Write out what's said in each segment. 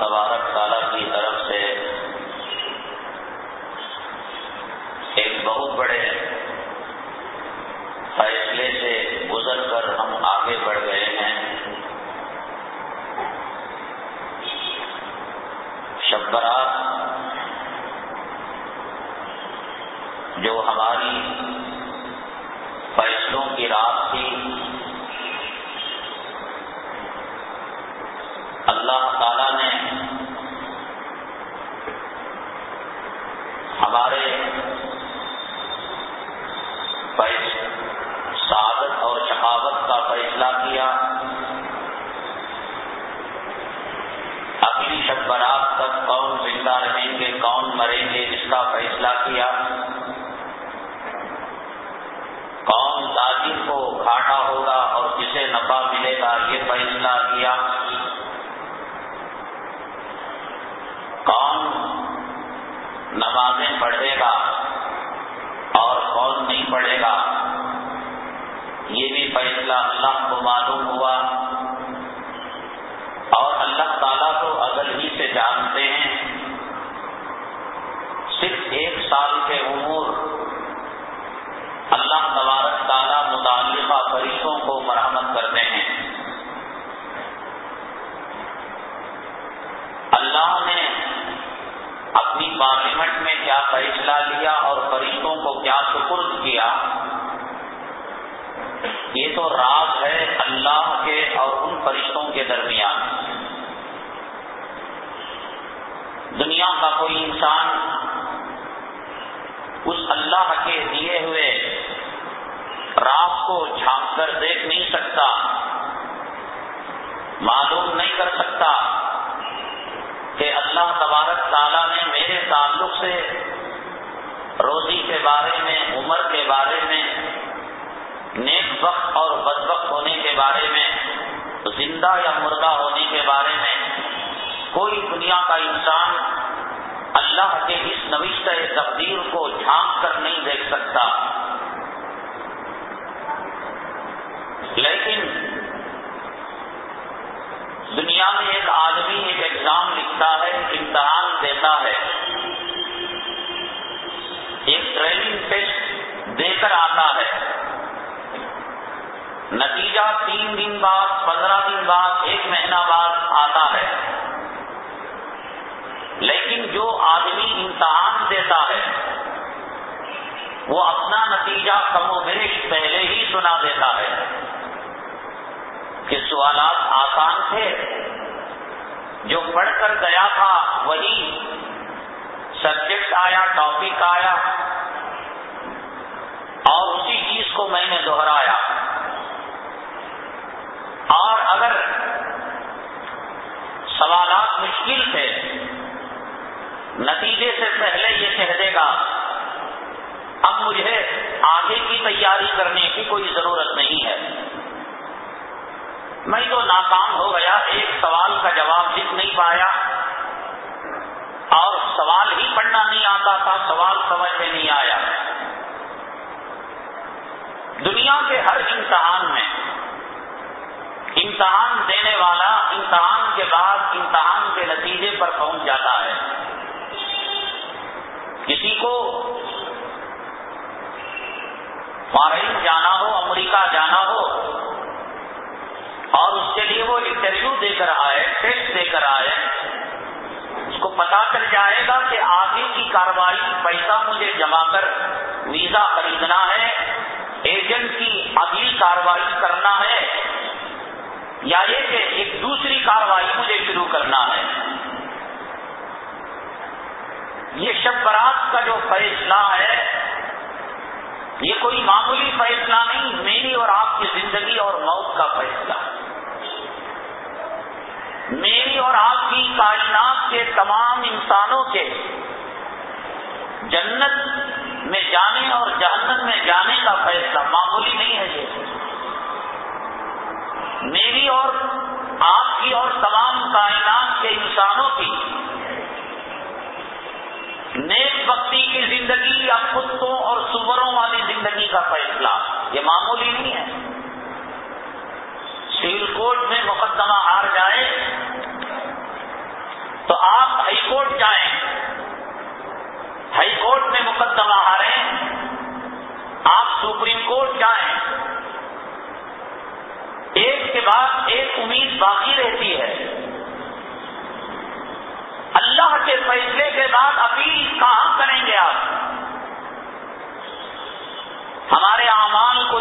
تبارک تعالیٰ کی طرف سے ایک بہت بڑے فیصلے سے گزر کر ہم آگے بڑھ گئے ہیں۔ شب برات جو ہماری فیصلوں کی رات تھی، اللہ تعالی نے ہمارے سعادت اور شقاوت کا فیصلہ کیا۔ اگلی شب برات تک کون زندہ رہیں گے، کون مریں گے؟ اس کا فیصلہ کیا۔ کون تاجر کو گھاٹا ہوگا اور کسے نفع ملے گا؟ یہ فیصلہ کیا کون نمازیں پڑھے گا اور کون نہیں پڑھے گا؟ یہ بھی فیصلہ اللہ کو معلوم ہوا۔ اور اللہ تعالیٰ کو اگر ہی سے جانتے ہیں، صرف ایک سال کے امور اللہ تبارک تعالیٰ متعلقہ فرشتوں کو مرمت کرتے ہیں۔ اللہ نے اپنی پارلیمنٹ میں کیا فیصلہ لیا اور فرشتوں کو کیا سپرد کیا؟ یہ تو راز ہے اللہ کے اور ان فرشتوں کے درمیان۔ دنیا کا کوئی انسان اس اللہ کے دیے ہوئے راز کو جھانک کر دیکھ نہیں سکتا، معلوم نہیں کر سکتا۔ کہ اللہ تبارک تعالیٰ نے میرے تعلق سے روزی کے بارے میں، عمر کے بارے میں، نیک وقت اور بد وقت ہونے کے بارے میں، زندہ یا مردہ ہونے کے بارے میں کوئی دنیا کا انسان اللہ کے اس نوشتہ تقدیر کو جھانک کر نہیں دیکھ سکتا۔ لیکن دنیا میں ایک آدمی ایک ایگزام لکھتا ہے، امتحان دیتا ہے۔ ایک ٹریننگ ٹیسٹ دے کر آتا ہے۔ نتیجہ تین دن بعد، پندرہ دن بعد، ایک مہینہ بعد آتا ہے۔ لیکن جو آدمی امتحان دیتا ہے، وہ اپنا نتیجہ کم و بیش پہلے ہی سنا دیتا ہے۔ کہ سوالات آسان تھے، جو پڑھ کر گیا تھا وہی سبجیکٹ آیا ٹاپک آیا، اور اسی چیز کو میں نے دوہرایا اور اگر سوالات مشکل تھے، نتیجے سے پہلے یہ کہہ دے گا، اب مجھے آگے کی تیاری کرنے کی کوئی ضرورت نہیں ہے۔ میں تو ناکام ہو گیا، ایک سوال کا جواب لکھ نہیں پایا۔ اور سوال ہی پڑھنا نہیں آتا تھا، سوال سمجھ میں نہیں آیا۔ دنیا کے ہر امتحان میں امتحان دینے والا امتحان کے بعد امتحان کے نتیجے پر پہنچ جاتا ہے۔ کسی کو فارن جانا ہو، امریکہ جانا ہو اور اس کے لیے وہ انٹرویو دے کر آئے ٹیسٹ دے کر آئے. اس کو پتا چل جائے گا کہ آگے کی کاروائی پیسہ مجھے جمع کر ویزا خریدنا ہے ایجنٹ کی اگلی کاروائی کرنا ہے، یا یہ کہ ایک دوسری کاروائی مجھے شروع کرنا ہے. یہ شب برات کا جو فیصلہ ہے یہ کوئی معمولی فیصلہ نہیں، میری اور آپ کی زندگی اور موت کا فیصلہ۔ میری اور آپ کی کائنات کے تمام انسانوں کے جنت میں جانے اور جہنت میں جانے کا فیصلہ معمولی نہیں ہے یہ۔ میری اور آپ کی اور تمام کائنات کے انسانوں کی نیک بختی کی زندگی یا کتوں اور سوروں والی زندگی کا فیصلہ، یہ معمولی نہیں ہے۔ سول کورٹ میں مقدمہ ہار جائے تو آپ ہائی کورٹ جائیں، ہائی کورٹ میں مقدمہ ہاریں، آپ سپریم کورٹ جائیں۔ ایک کے بعد ایک امید باقی رہتی ہے۔ اللہ کے فیصلے کے بعد اپیل کہاں کریں گے آپ۔ ہمارے اعمال کو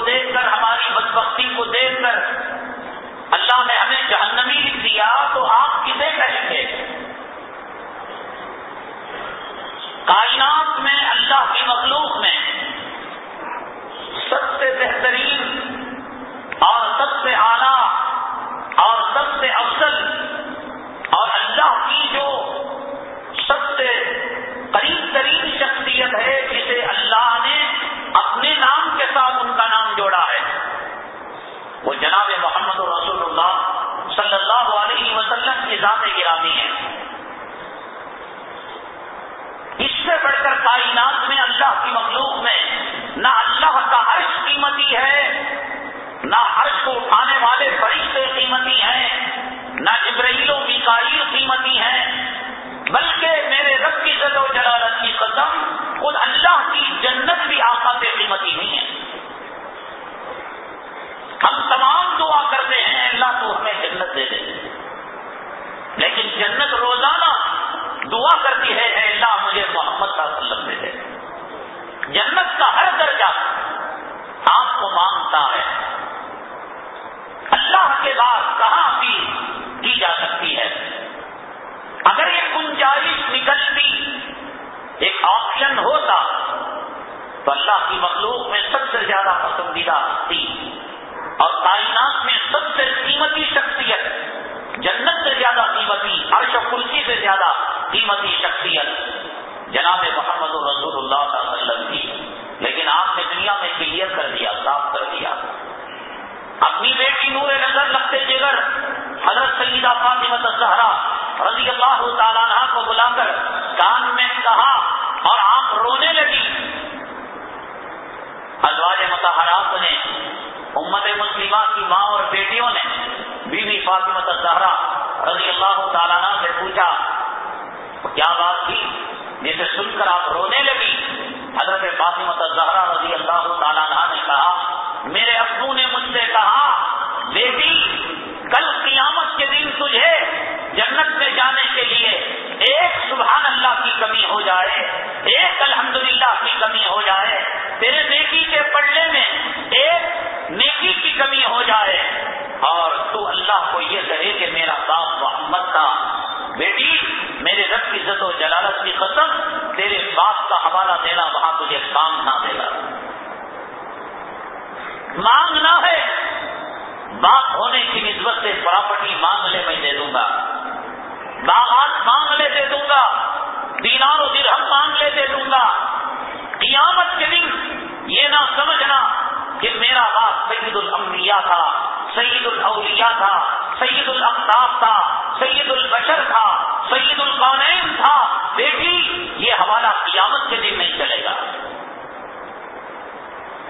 سمجھنا کہ میرا باپ سید الانبیاء تھا، سید الاولیاء تھا، سید الافتاب تھا، سید البشر تھا، سید القانین تھا۔ بیٹی، یہ حوالہ قیامت کے دن نہیں چلے گا۔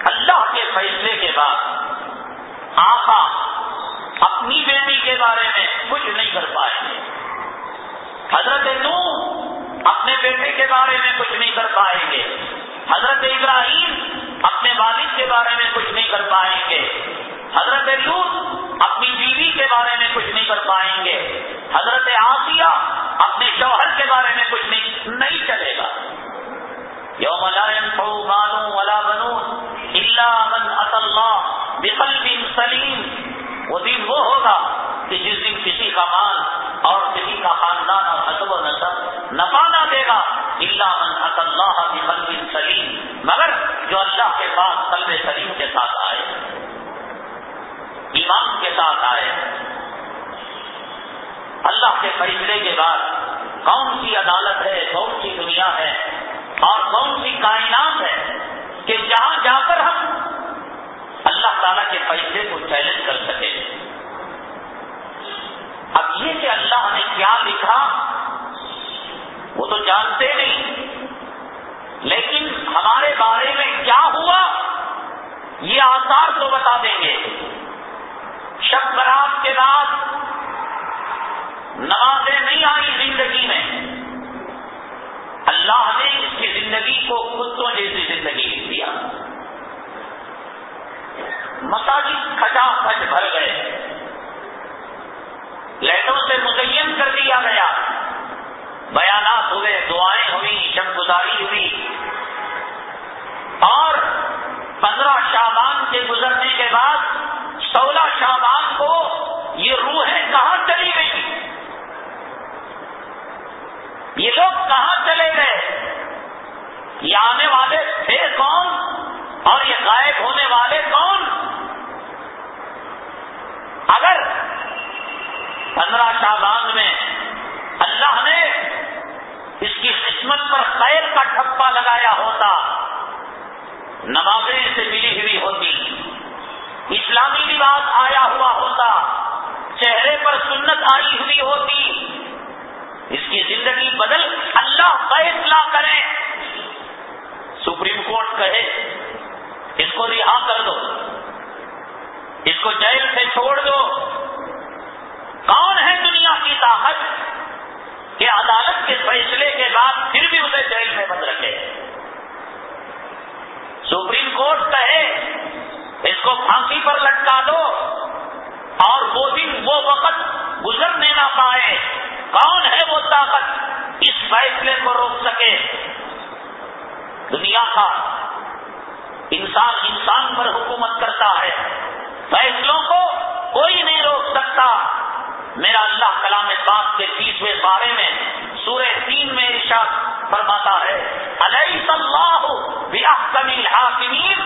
اللہ کے فیصلے کے بعد آقا اپنی بیٹی کے بارے میں کچھ نہیں کر پائیں گے حضرت نو اپنے بیٹے کے بارے میں کچھ نہیں کر پائیں گے۔ حضرت ابراہیم اپنے والد کے بارے میں کچھ نہیں کر پائیں گے۔ حضرت لوت اپنی بیوی کے بارے میں کچھ نہیں کر پائیں گے۔ حضرت آسیہ اپنے شوہر کے بارے میں کچھ نہیں نہیں چلے گا۔ یوم لا ينفع مال ولا بنون الا من اتى الله بقلب سلیم وہ دن وہ ہوگا کہ جس دن کسی کا مال اور کسی کا خاندان اور حسب و نصب نفع نہ دے گا اللہ من اللہ بقلب سلیم، مگر جو اللہ کے پاس قلب سلیم کے ساتھ آئے، ایمان کے ساتھ آئے۔ اللہ کے فیصلے کے بعد کون سی عدالت ہے، کون سی دنیا ہے، اور کون سی کائنات ہے کہ جہاں جا کر ہم اللہ تعالیٰ کے فیصلے کو چیلنج کر سکے اب یہ کہ اللہ نے کیا لکھا، وہ تو جانتے نہیں۔ لیکن ہمارے بارے میں کیا ہوا، یہ آثار تو بتا دیں گے۔ شب برات کے بعد نمازیں نہیں آئی زندگی میں۔ اللہ نے اس کی زندگی کو کتوں جیسی زندگی لکھ دیا۔ مساجد کھٹا کھٹ بھر گئے۔ لائٹوں سے متعین کر دیا گیا۔ بیانات ہوئے، دعائیں ہوئی شب گزاری ہوئی۔ اور پندرہ شابان کے گزرنے کے بعد سولہ شابان کو یہ روحیں کہاں چلی گئی یہ لوگ کہاں چلے گئے؟ یہ آنے والے تھے کون؟ اور یہ غائب ہونے والے کون؟ اگر پندرہ شابان میں اللہ نے اس کی قسمت پر خیر کا ٹھپا لگایا ہوتا، نمازیں سے ملی ہوئی ہوتی، اسلامی لباس آیا ہوا ہوتا، چہرے پر سنت آئی ہوئی ہوتی، اس کی زندگی بدل اللہ فیصلہ کرے سپریم کورٹ کہے، اس کو رہا کر دو، اس کو جیل سے چھوڑ دو۔ کون ہے دنیا کی طاقت کہ عدالت کے فیصلے کے بعد پھر بھی اسے جیل میں بند رکھے؟ سپریم کورٹ کہے، اس کو پھانسی پر لٹکا دو اور وہ دن وہ وقت گزرنے نہ پائے۔ کون ہے وہ طاقت اس فیصلے کو روک سکے؟ دنیا کا انسان انسان پر حکومت کرتا ہے۔ فیصلوں کو کوئی نہیں روک سکتا۔ میرا اللہ کلام پاک کے تیسویں بارے میں سورہ تین میں ارشاد فرماتا ہے علیہ اللہ حاکمین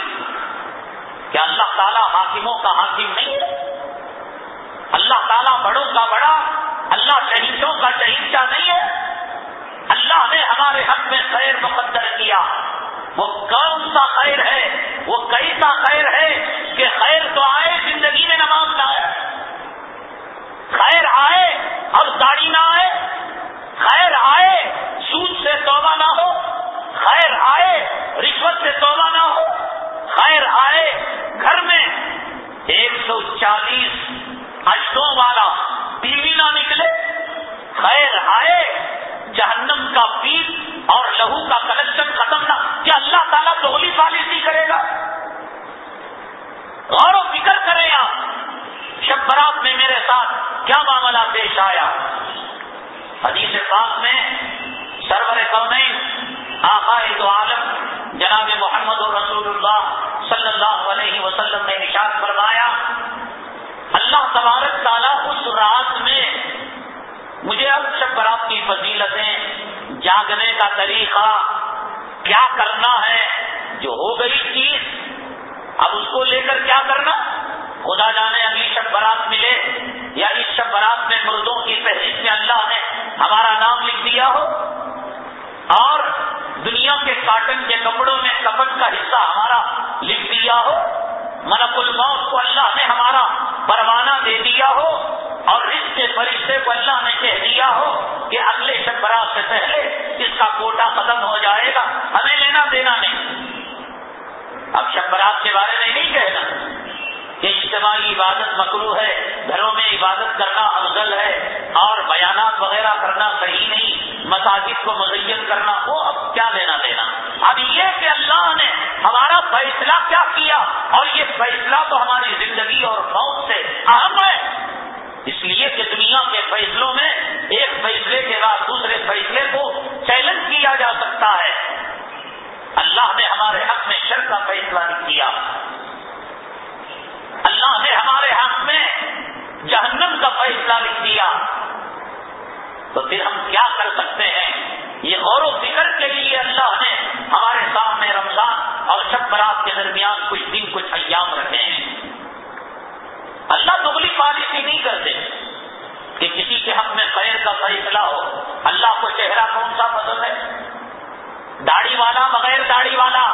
کیا اللہ تعالیٰ حاکموں کا حاکم نہیں ہے؟ اللہ تعالیٰ بڑوں کا بڑا، اللہ شہیدوں کا شہید نہیں ہے؟ اللہ نے ہمارے حق میں خیر مقدر کیا۔ وہ کون سا خیر ہے؟ وہ کیسا خیر ہے کہ خیر تو آئے زندگی میں نماز نہ آئے خیر آئے اور داڑھی نہ آئے، خیر آئے، سود سے توبہ نہ ہو، خیر آئے، رشوت سے توبہ نہ ہو، خیر آئے، گھر میں ایک سو چالیس اجدوں والا ٹی وی نہ نکلے، خیر آئے، جہنم کا پیس اور لہو کا کلیکشن ختم نہ، کیا اللہ تعالیٰ دوہلی پالیسی کرے گا؟ غور و فکر کرے آپ شب برات میں میرے ساتھ کیا معاملہ پیش آیا؟ حدیث پاک میں سرور کونین آقا دو عالم، جناب محمد رسول اللہ صلی اللہ علیہ وسلم نے نشاد فرمایا، اللہ تبارک تعالیٰ اس رات میں مجھے اب شب برات کی فضیلتیں، جاگنے کا طریقہ، کیا کرنا ہے، جو ہو گئی چیز، اب اس کو لے کر کیا کرنا؟ خدا جانے اگلی شب برات ملے یا اس شب برات میں مردوں کی فہرست میں اللہ نے ہمارا نام لکھ دیا ہو۔ اور دنیا کے کاٹن کے کپڑوں میں کپٹ کا حصہ ہمارا لکھ دیا ہو۔ ملک الموت کو اللہ نے ہمارا پروانہ دے دیا ہو۔ اور اس کے فرشتے کو اللہ نے کہہ دیا ہو کہ اگلے شب برات سے پہلے اس کا کوٹا ختم ہو جائے گا۔ ہمیں لینا دینا نہیں۔ اب شب برات کے بارے میں نہیں کہنا۔ کہ اجتماعی عبادت مکرو ہے، گھروں میں عبادت کرنا افضل ہے اور بیانات وغیرہ کرنا صحیح نہیں، مساجد کو مزین کرنا، وہ اب کیا لینا دینا؟ اب یہ کہ اللہ نے ہمارا فیصلہ کیا کیا اور یہ فیصلہ تو ہماری زندگی اور موت سے اہم ہے۔ اس لیے کہ دنیا کے فیصلوں میں ایک فیصلے کے بعد دوسرے فیصلے کو چیلنج کیا جا سکتا ہے۔ اللہ نے ہمارے حق میں شر کا فیصلہ نہیں کیا۔ اللہ نے ہمارے حق میں جہنم کا فیصلہ لکھ دیا۔ تو پھر ہم کیا کر سکتے ہیں؟ یہ غور و فکر کے لیے اللہ نے ہمارے سامنے رمضان اور شب برات کے درمیان کچھ دن، کچھ ایام رکھے ہیں۔ اللہ دبلی پالیسی نہیں کرتے کہ کسی کے حق میں خیر کا فیصلہ ہو۔ اللہ کو چہرہ کون سا پسند ہے؟ داڑھی والا بغیر داڑھی والا۔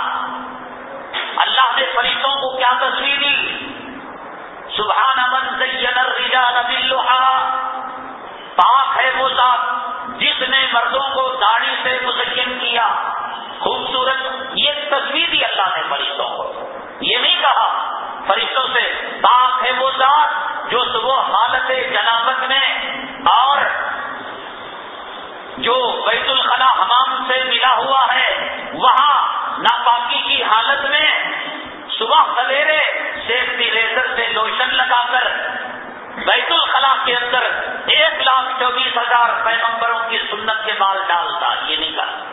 اللہ نے فرشتوں کو کیا تصویر دی؟ سبحان من زین الرجال باللحا۔ پاک ہے وہ ذات جس نے مردوں کو داڑھی سے مزین کیا۔ خوبصورت یہ تصویر دی اللہ نے فرشتوں کو۔ یہ نہیں کہا، فرشتوں سے پاک ہے وہ ذات جو صبح حالت جنابت میں اور جو بیت الخلا حمام سے ملا ہوا ہے، وہاں ناپاکی کی حالت میں صبح سویرے سیفٹی ریزر سے لوشن لگا کر بیت الخلا کے اندر ایک لاکھ چوبیس ہزار پیغمبروں کی سنت کے بال ڈالتا یہ نہیں کہا۔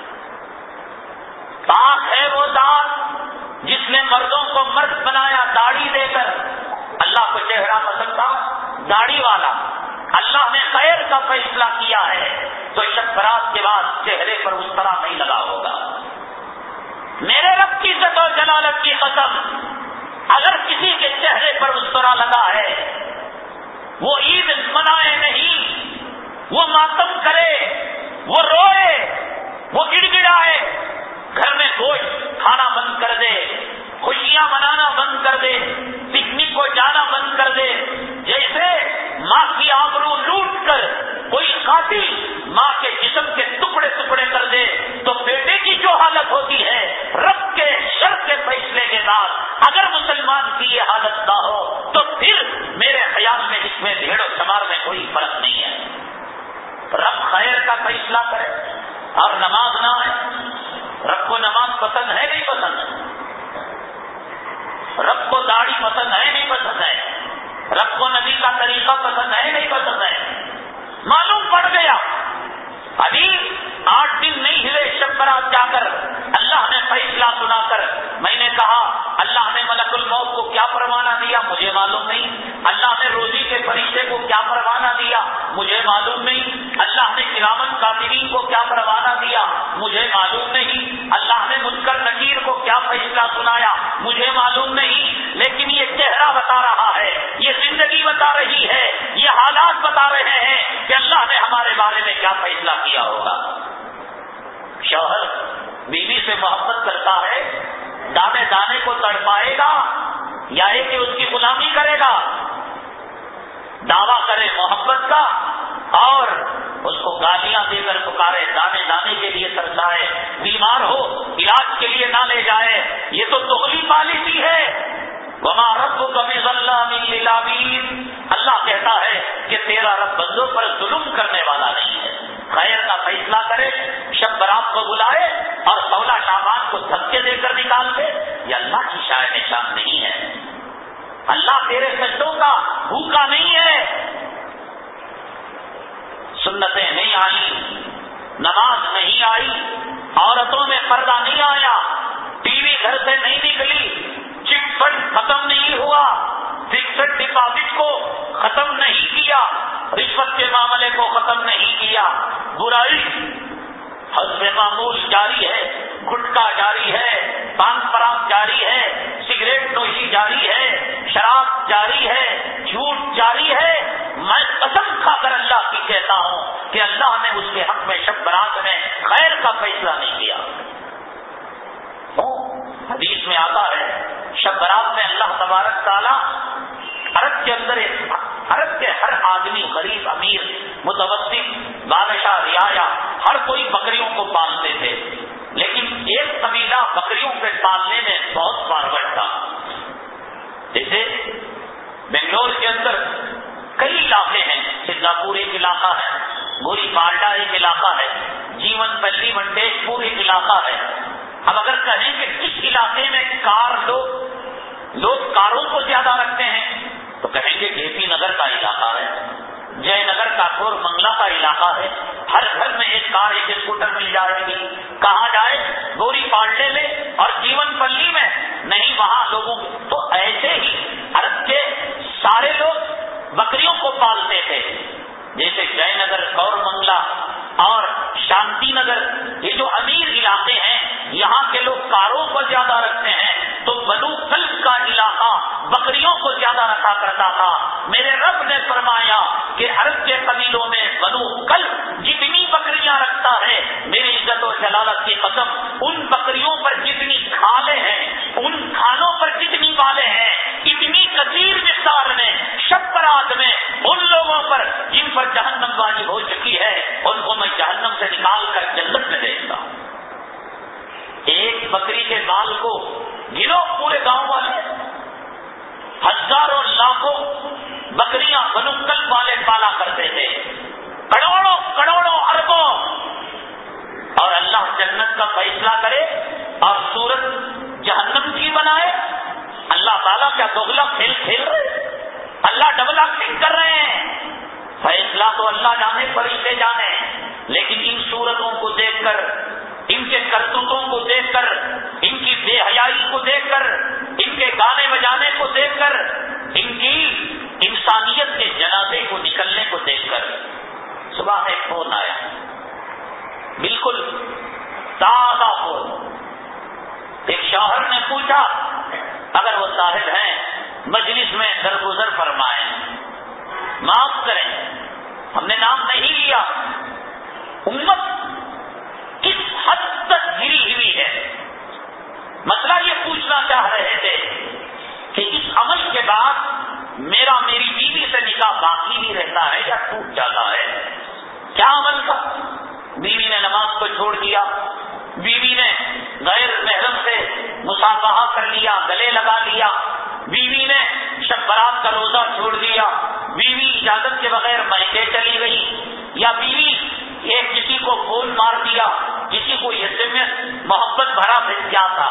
پاک ہے وہ دانت جس نے مردوں کو مرد بنایا، داڑھی دے کر۔ اللہ کو چہرہ پسند تھا، داڑھی والا۔ اللہ نے خیر کا فیصلہ کیا ہے، تو شب برات کے بعد چہرے پر اس طرح نہیں لگا ہوگا۔ میرے رب کی عزت و جلالت کی قسم، اگر کسی کے چہرے پر اس طرح لگا ہے، وہ عید منائے نہیں، وہ ماتم کرے، وہ روئے، وہ گڑ گڑائے گھر میں گوشت کھانا بند کر دے، خوشیاں منانا بند کر دے، پکنک کو جانا بند کر دے۔ جیسے ماں کی آبرو لوٹ کر کوئی قاتل ماں کے جسم کے ٹکڑے ٹکڑے کر دے، تو بیٹے کی جو حالت ہوتی ہے، رب کے شر کے فیصلے کے بعد اگر مسلمان کی یہ حالت نہ ہو، تو پھر میرے خیال میں اس میں بھیڑ و شمار میں کوئی فرق نہیں ہے۔ رب خیر کا فیصلہ کرے، اور نماز نہ آئے۔ رب کو نماز پسند ہے نہیں پسند؟ ہے رب کو داڑھی پسند ہے نہیں پسند ہے؟ رب کو نبی کا طریقہ پسند ہے نہیں پسند ہے؟ معلوم پڑ گیا۔ ابھی آٹھ دن نہیں ہلے شب برات جا کر اللہ نے فیصلہ سنا کر میں نے کہا، اللہ نے ملک الموت کو کیا پروانہ دیا؟ مجھے معلوم نہیں۔ اللہ نے روزی کے فرشتے کو کیا پروانہ دیا؟ مجھے معلوم نہیں۔ اللہ نے کرامن کاترین کو کیا پروانہ دیا؟ مجھے معلوم نہیں۔ کیا فیصلہ کیا ہوگا؟ شوہر بیوی سے محبت کرتا ہے، دانے دانے کو تڑپائے گا یا کہ اس کی غلامی کرے گا؟ دعویٰ کرے محبت کا اور اس کو گالیاں دے کر پکارے، دانے دانے کے لیے ترسائے بیمار ہو، علاج کے لیے نہ لے جائے، یہ تو دہلی پالیسی ہے۔ وما رب کبھی اللہ اللہ کہتا ہے کہ تیرا رب بندوں پر ظلم کرنے والا نہیں ہے۔ خیر کا فیصلہ کرے، شب برات کو بلائے اور سولہ شابان کو دھکے دے کر نکال دے۔ یہ اللہ کی شاید نشان نہیں ہے۔ اللہ تیرے سجدوں کا بھوکا نہیں ہے۔ سنتیں نہیں آئی نماز نہیں آئی، عورتوں میں پردہ نہیں آیا، ٹی وی گھر سے نہیں نکلی چٹ فنڈ ختم نہیں ہوا فکسڈ ڈپازٹ کو ختم نہیں کیا، رشوت کے معاملے کو ختم نہیں کیا۔ برائی حسب معمول جاری ہے گٹکا جاری ہے پان پرام جاری ہے، سگریٹ نوشی جاری ہے، شراب جاری ہے، جھوٹ جاری ہے۔ میں قسم کھا کر اللہ کی کہتا ہوں کہ اللہ نے اس کے حق میں شب برات میں خیر کا فیصلہ نہیں کیا۔ حدیث میں آتا ہے، شب برات میں اللہ تبارک تعالیٰ عرب کے اندر عرب کے ہر آدمی، غریب، امیر، متوسط، بادشاہ، رعایا، ہر کوئی بکریوں کو پالتے تھے۔ لیکن ایک قبیلہ بکریوں کے پالنے میں بہت فارورڈ تھا۔ جیسے بنگلور کے اندر کئی علاقے ہیں، سنگاپور ایک علاقہ ہے، گوری پالڈا ایک علاقہ ہے، جیون پلی منڈیش پور ایک علاقہ ہے۔ اب اگر کہیں کہ کس علاقے میں کار لوگ لوگ کاروں کو زیادہ رکھتے ہیں، تو کہیں گے جے پی نگر کا علاقہ ہے، جے نگر کا کور منگلا کا علاقہ ہے، ہر گھر میں ایک کار، ایک اسکوٹر مل جائے گی۔ کہاں جائے گوری پانڈے میں اور جیون پلی میں نہیں، وہاں لوگوں تو ایسے ہی عرب کے سارے لوگ بکریوں کو پالتے تھے۔ جیسے جے نگر کور منگلا اور شانتی نگر، یہ جو امیر علاقے ہیں، یہاں کے لوگ کاروں کو زیادہ رکھتے ہیں۔ تو بلو کلب کا علاقہ بکریوں کو زیادہ رکھا کرتا تھا۔ میرے رب نے فرمایا کہ عرب کے قبیلوں میں بلو کلب جتنی بکریاں رکھتا ہے، میری عزت و جلالت کی قسم ان بکریوں سے نکال کر جنت میں دیکھتا ہوں۔ ایک بکری کے بال کو گرو پورے گاؤں والے، ہزاروں لاکھوں بکریاں بنکل والے پالا کرتے تھے کروڑوں کروڑوں، اربوں۔ اور اللہ جنت کا فیصلہ کرے اور سورت جہنم کی بنائے۔ اللہ تعالیٰ کیا دوگلا کھیل کھیل رہے اللہ ڈبلا کھیل کر رہے ہیں۔ فیصلہ تو اللہ جانے فرشتے جانے لیکن ان صورتوں کو دیکھ کر، ان کے کرتوتوں کو دیکھ کر، ان کی بے حیائی کو دیکھ کر، ان کے گانے بجانے کو دیکھ کر، ان کی انسانیت کے جنازے کو نکلنے کو دیکھ کر۔ صبح میں فون آیا۔ بالکل تازہ فون۔ ایک شوہر نے پوچھا، اگر وہ صاحب ہیں، مجلس میں درگزر فرمائیں۔ معاف کریں۔ ہم نے نام نہیں لیا۔ امت کس حد تک گری ہوئی ہے؟ مسئلہ یہ پوچھنا چاہ رہے تھے کہ اس عمل کے بعد میرا میری بیوی سے نکاح باقی بھی رہتا ہے یا ٹوٹ جاتا ہے؟ کیا عمل تھا؟ بیوی نے نماز کو چھوڑ دیا، بیوی نے غیر محرم سے مسافہ کر لیا، گلے لگا لیا، بیوی نے شب برات کا روزہ چھوڑ دیا، بیوی اجازت کے بغیر مہنگے چلی گئی یا بیوی ایک کسی کو فون مار دیا، کسی کو ایس ایم ایس محبت بھرا بھیج کیا تھا۔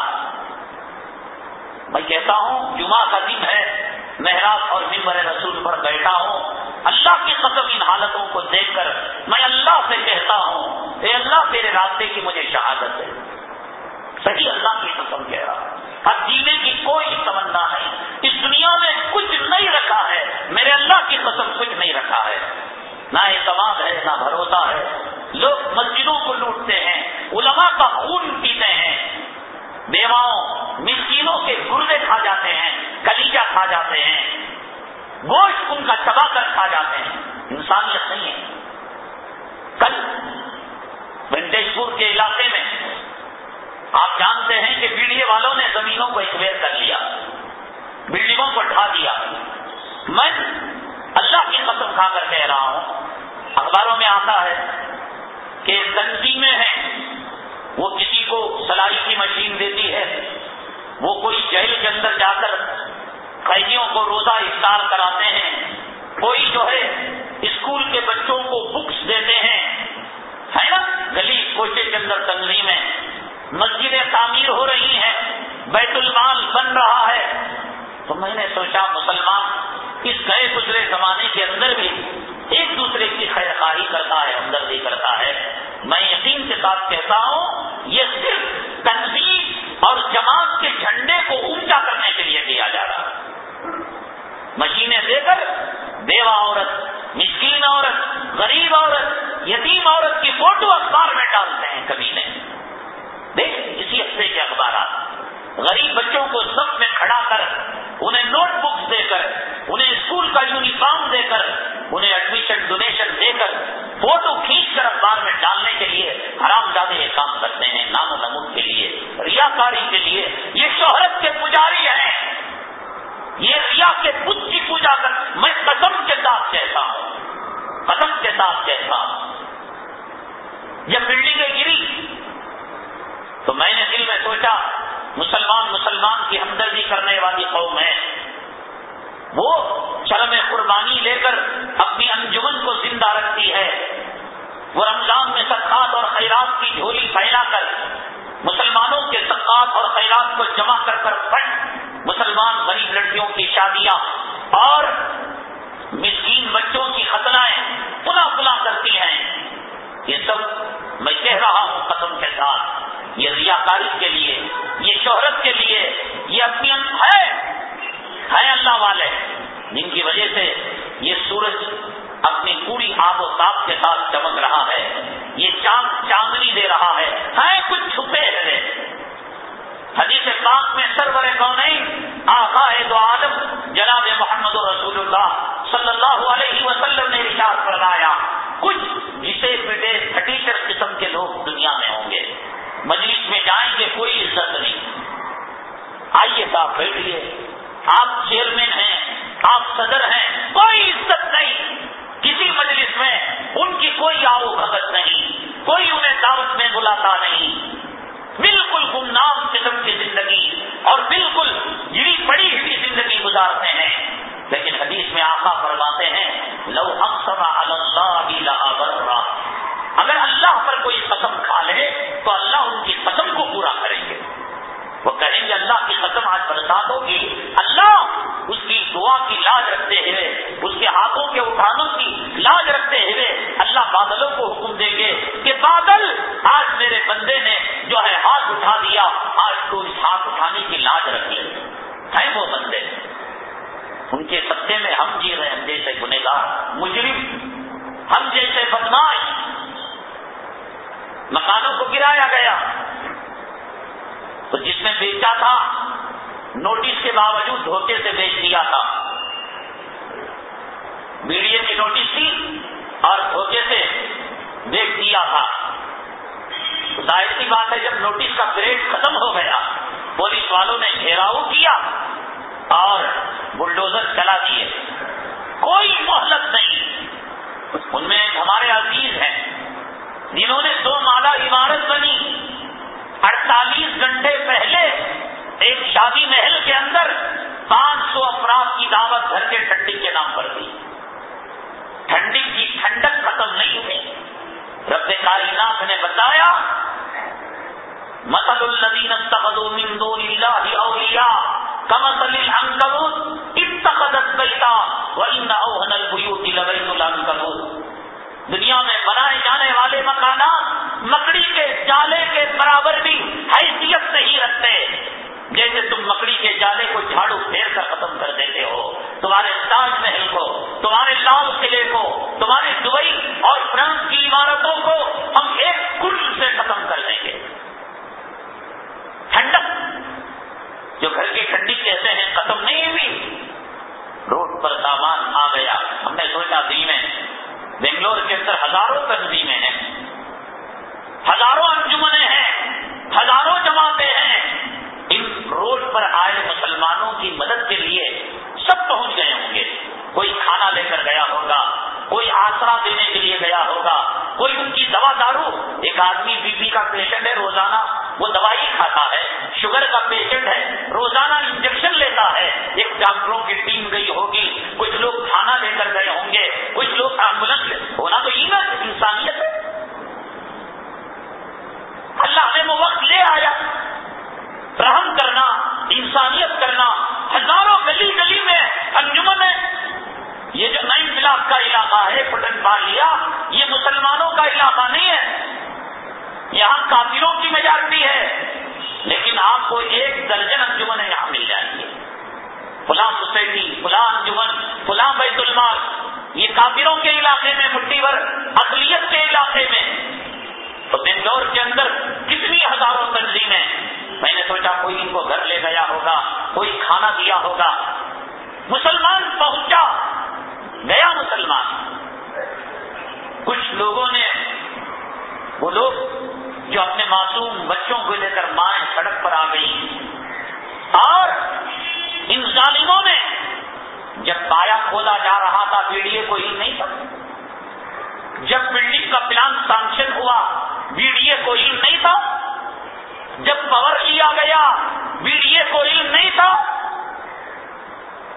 میں کہتا ہوں، جمعہ کا دن ہے، محراب اور ممبر رسول پر بیٹھا ہوں۔ اللہ کی قسم ان حالتوں کو دیکھ کر میں اللہ سے کہتا ہوں، اے اللہ تیرے راستے کی مجھے شہادت ہے صحیح اللہ کی قسم کہہ رہا اب جینے کی کوئی تمنا نہیں، اس دنیا میں کچھ نہیں رکھا ہے، میرے اللہ کی قسم کچھ نہیں رکھا ہے۔ نہ اعتماد ہے، نہ بھروسہ ہے۔ لوگ مسجدوں کو لوٹتے ہیں، علماء کا خون پیتے ہیں۔ بیواؤں مسکینوں کے گردے کھا جاتے ہیں کلیجا کھا جاتے ہیں۔ گوشت ان کا چبا کر کھا جاتے ہیں۔ انسانیت نہیں ہے۔ کل وینٹیج پور کے علاقے میں آپ جانتے ہیں کہ بیڑیے والوں نے زمینوں کو ایکویر کر لیا، بلڈنگوں کو ڈھا دیا۔ میں اللہ کی قسم کھا کر کہہ رہا ہوں، اخباروں میں آتا ہے کہ تنظیمیں ہیں وہ کسی کو سلائی کی مشین دیتی ہے، وہ کوئی جیل کے اندر جا کر قیدیوں کو روزہ افطار کراتے ہیں، کوئی جو ہے اسکول کے بچوں کو بکس دیتے ہیں۔ ہے نا؟ گلی کوچے کے اندر تنظیمیں مسجدیں تعمیر ہو رہی ہیں، بیت المال بن رہا ہے۔ تو میں نے سوچا مسلمان اس گئے گزرے زمانے کے اندر بھی ایک دوسرے کی خیر خواہی کرتا ہے، ہمدردی کرتا ہے۔ میں یقین کے ساتھ کہتا ہوں، یہ صرف تنظیم اور جماعت کے جھنڈے کو اونچا کرنے کے لیے کیا جا رہا مشینیں دے کر بیوہ عورت، مسکین عورت، غریب عورت، یتیم عورت کی فوٹو اخبار میں ڈالتے ہیں کبھی نہیں۔ دیکھ اسی ہفتے کے اخبارات۔ غریب بچوں کو سب میں کھڑا کر، انہیں نوٹ بکس دے کر، انہیں اسکول کا یونیفارم دے کر، انہیں ایڈمیشن ڈونیشن دے کر، فوٹو کھینچ کر اخبار میں ڈالنے کے لیے حرام زیادہ یہ کام کرتے ہیں، نام و نمود کے لیے، ریاکاری کے لیے۔ یہ شہرت کے پجاری ہیں۔ یہ ریا کے بت کی پوجا کر، میں قسم کے ساتھ کہتا ہوں۔ قدم کے ساتھ کہتا ہوں۔ جب بلڈنگیں گری تو میں نے دل میں سوچا مسلمان مسلمان کی ہمدردی کرنے والی قوم ہے۔ وہ شرم قربانی لے کر اپنی انجمن کو زندہ رکھتی ہے۔ وہ رمضان میں صدقات اور خیرات کی جھولی پھیلا کر مسلمانوں کے صدقات اور خیرات کو جمع کر کر فنڈ مسلمان غریب لڑکیوں کی شادیاں اور مسکین بچوں کی خطرائیں پلا پلا کرتی ہیں۔ یہ سب میں کہہ رہا ہوں قسم کے ساتھ۔ یہ ریاکاری کے لیے، یہ شہرت کے لیے، یہ اپنی ہے ہے اللہ والے۔ جن کی وجہ سے یہ سورج اپنی پوری آب و تاب کے ساتھ چمک رہا ہے۔ یہ چاند چاندنی دے رہا ہے۔ ہے کچھ چھپے ہیں حدیث پاک میں سرور کون آقا دو عالم جناب محمد رسول اللہ صلی اللہ علیہ وسلم نے اشار فرمایا۔ کچھ جسے پٹے پھٹیچر قسم کے لوگ دنیا میں ہوں گے۔ مجلس میں جائیں گے، کوئی عزت نہیں۔ آئیے صاحب، بیٹھیے۔ آپ چیئرمین ہیں، آپ صدر ہیں، کوئی عزت نہیں۔ کسی مجلس میں ان کی کوئی آؤ بھگت نہیں، کوئی انہیں دعوت میں بلاتا نہیں۔ بالکل گمنام قسم کی زندگی اور بالکل جڑی پڑی ہوئی زندگی گزارتے ہیں۔ لیکن حدیث میں آقا فرماتے ہیں، لو اکثر اللہ اگر اللہ پر کوئی قسم کھا لے، تو اللہ ان کی قسم کو پورا کریں گے وہ کہیں گے اللہ کی قسم آج برسات ہوگی اللہ اس کی دعا کی لاج رکھتے ہوئے، اس کے ہاتھوں کے اٹھانوں کی لاج رکھتے ہوئے اللہ بادلوں کو حکم مجرم، ہم جیسے بدماش، مکانوں کو گرایا گیا۔ تو جس نے بیچا تھا، نوٹس کے باوجود دھوکے سے بیچ دیا تھا۔ میڈیا کی نوٹس تھی اور دھوکے سے بیچ دیا تھا۔ ظاہر سی بات ہے، جب نوٹس کا پیریڈ ختم ہو گیا، پولیس والوں نے گھیراؤ کیا اور بلڈوزر چلا دیے۔ کوئی مہلت نہیں۔ ان میں ہمارے عزیز ہیں، جنہوں نے دو مالا عمارت بنی۔ اڑتالیس گھنٹے پہلے ایک شادی محل کے اندر پانچ سو افراد کی دعوت گھر کے ٹھنڈی کے نام پر دی ٹھنڈی کی ٹھنڈک ختم نہیں ہوئی۔ رب کائنات نے بتایا مسل الدین اللہ اولیاء کمسل العنکبوت اتخذت بیتا وان اوہن البیوت لبیت العنکبوت دنیا میں بنائے جانے والے مکانات مکڑی کے جالے کے برابر بھی حیثیت نہیں رکھتے جیسے تم مکڑی کے جالے کو جھاڑو پھیر کر ختم کر دیتے ہو، تمہارے تاج محل کو، تمہارے لال قلعے کو تمہاری دبئی اور فرانس کی عمارتوں کو ہم ایک کل سے ختم کر دیں گے۔ ٹھنڈک جو گھر کی ٹھنڈی کہتے ہیں ختم نہیں ہوئی، روڈ پر سامان آ گیا۔ ہم نے سوچا دن میں، بنگلور کے اندر ہزاروں تنظیمیں ہیں۔ ہزاروں انجمنیں ہیں۔ ہزاروں جماعتیں ہیں۔ ان روڈ پر آئے مسلمانوں کی مدد کے لیے سب پہنچ گئے ہوں گے۔ کوئی کھانا لے کر گیا ہوگا، کوئی آسرا دینے کے لیے گیا ہوگا، کوئی ان کی دوا دارو۔ ایک آدمی بی پی کا پیشنٹ ہے، روزانہ وہ دوائی کھاتا ہے، شوگر کا پیشنٹ ہے، روزانہ انجیکشن لیتا ہے۔ ایک ڈاکٹروں کی ٹیم گئی ہوگی، کچھ لوگ کھانا لے کر گئے ہوں گے، کچھ لوگ ایمبولینس ہونا تو یہ انسانیت ہے۔ اللہ ہمیں وہ وقت لے آیا۔ رحم کرنا، انسانیت کرنا، ہزاروں گلی گلی میں انجمن ہے یہ جو نئی بلاک کا علاقہ ہے، پٹن بالیا یہ مسلمانوں کا علاقہ نہیں ہے۔ یہاں کافروں کی میجارٹی ہے، لیکن آپ کو ایک درجن انجمن یہاں مل جائیں گے۔ فلاں سوسائٹی فلاں انجمن فلاں بیت المال، یہ کافروں کے علاقے میں، مٹی بھر اقلیت کے علاقے میں۔ تو بنگلور کے اندر کتنی ہزاروں تنظیمیں میں نے سوچا کوئی ان کو گھر لے گیا ہوگا، کوئی کھانا دیا ہوگا۔ مسلمان پہنچا، گیا مسلمان۔ کچھ لوگوں نے، وہ لوگ جو اپنے معصوم بچوں کو لے کر مائیں سڑک پر آ گئی اور ان ظالموں نے جب پایا کھولا جا رہا تھا، بیڑیے کو ہی نہیں تھا۔ جب بلڈنگ کا پلان سانکشن ہوا بیڑیے کو علم نہیں تھا۔ جب پور کیا گیا بیڑیے کو علم نہیں تھا۔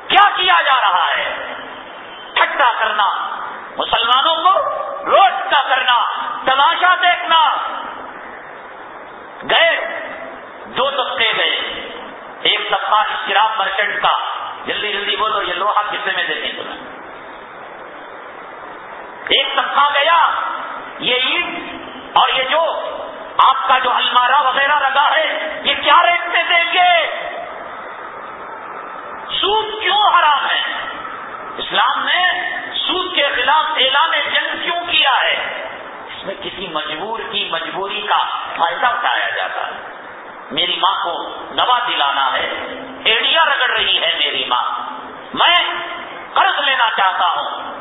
کیا کیا جا رہا ہے؟ ٹھٹا کرنا، مسلمانوں کو روڈ کا کرنا، تماشا دیکھنا۔ گئے، دو طبقے گئے۔ ایک طبقہ اسکراپ مرچنٹ کا۔ جلدی جلدی بولو، یہ لوہا کسے میں دیکھیں تمہیں ایک طبقہ گیا، یہ عید اور یہ جو آپ کا جو المارا وغیرہ لگا ہے، یہ کیا ریٹ میں دیں گے؟ سود کیوں حرام ہے؟ اسلام نے سود کے خلاف اعلان جنگ کیوں کیا ہے؟ اس میں کسی مجبور کی مجبوری کا فائدہ اٹھایا جاتا ہے۔ میری ماں کو دوا دلانا ہے، ایڑیاں رگڑ رہی ہے میری ماں۔ میں قرض لینا چاہتا ہوں۔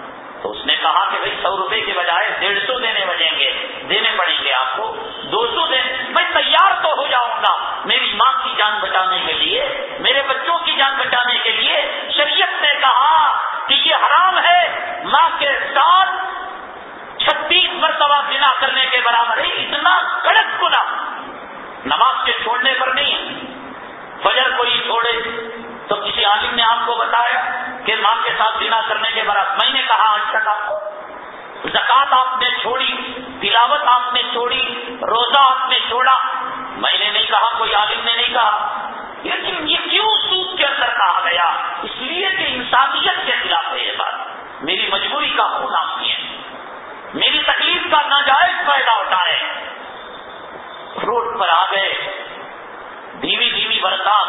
تو اس نے کہا کہ بھائی سو روپے کے بجائے ڈیڑھ سو دینے بجیں گے، دینے پڑیں گے آپ کو۔ دو سو دے، میں تیار تو ہو جاؤں گا۔ میری ماں کی جان بچانے کے لیے، میرے بچوں کی جان بچانے کے لیے شریعت نے کہا کہ یہ حرام ہے۔ ماں کے ساتھ چھتیس مرتبہ بنا کرنے کے برابر ہے۔ اتنا کڑک گنا نماز کے چھوڑنے پر نہیں، فجر کوئی چھوڑے۔ تو کسی عالم نے آپ کو بتایا کہ ماں کے ساتھ بنا کرنے کے بعد میں نے کہا آج تک آپ کو زکات آپ نے چھوڑی، تلاوت آپ نے چھوڑی، روزہ آپ نے چھوڑا۔ میں نے نہیں کہا، کوئی عالم نے نہیں کہا۔ لیکن یہ کیوں سود کے اندر کہا گیا؟ اس لیے کہ انسانیت کے خلاف ہے یہ بات۔ میری مجبوری کا خون آپ ہے۔ میری تکلیف کا ناجائز فائدہ ہوتا ہے روڈ پر آ گئے۔ بیوی بیوی برسات۔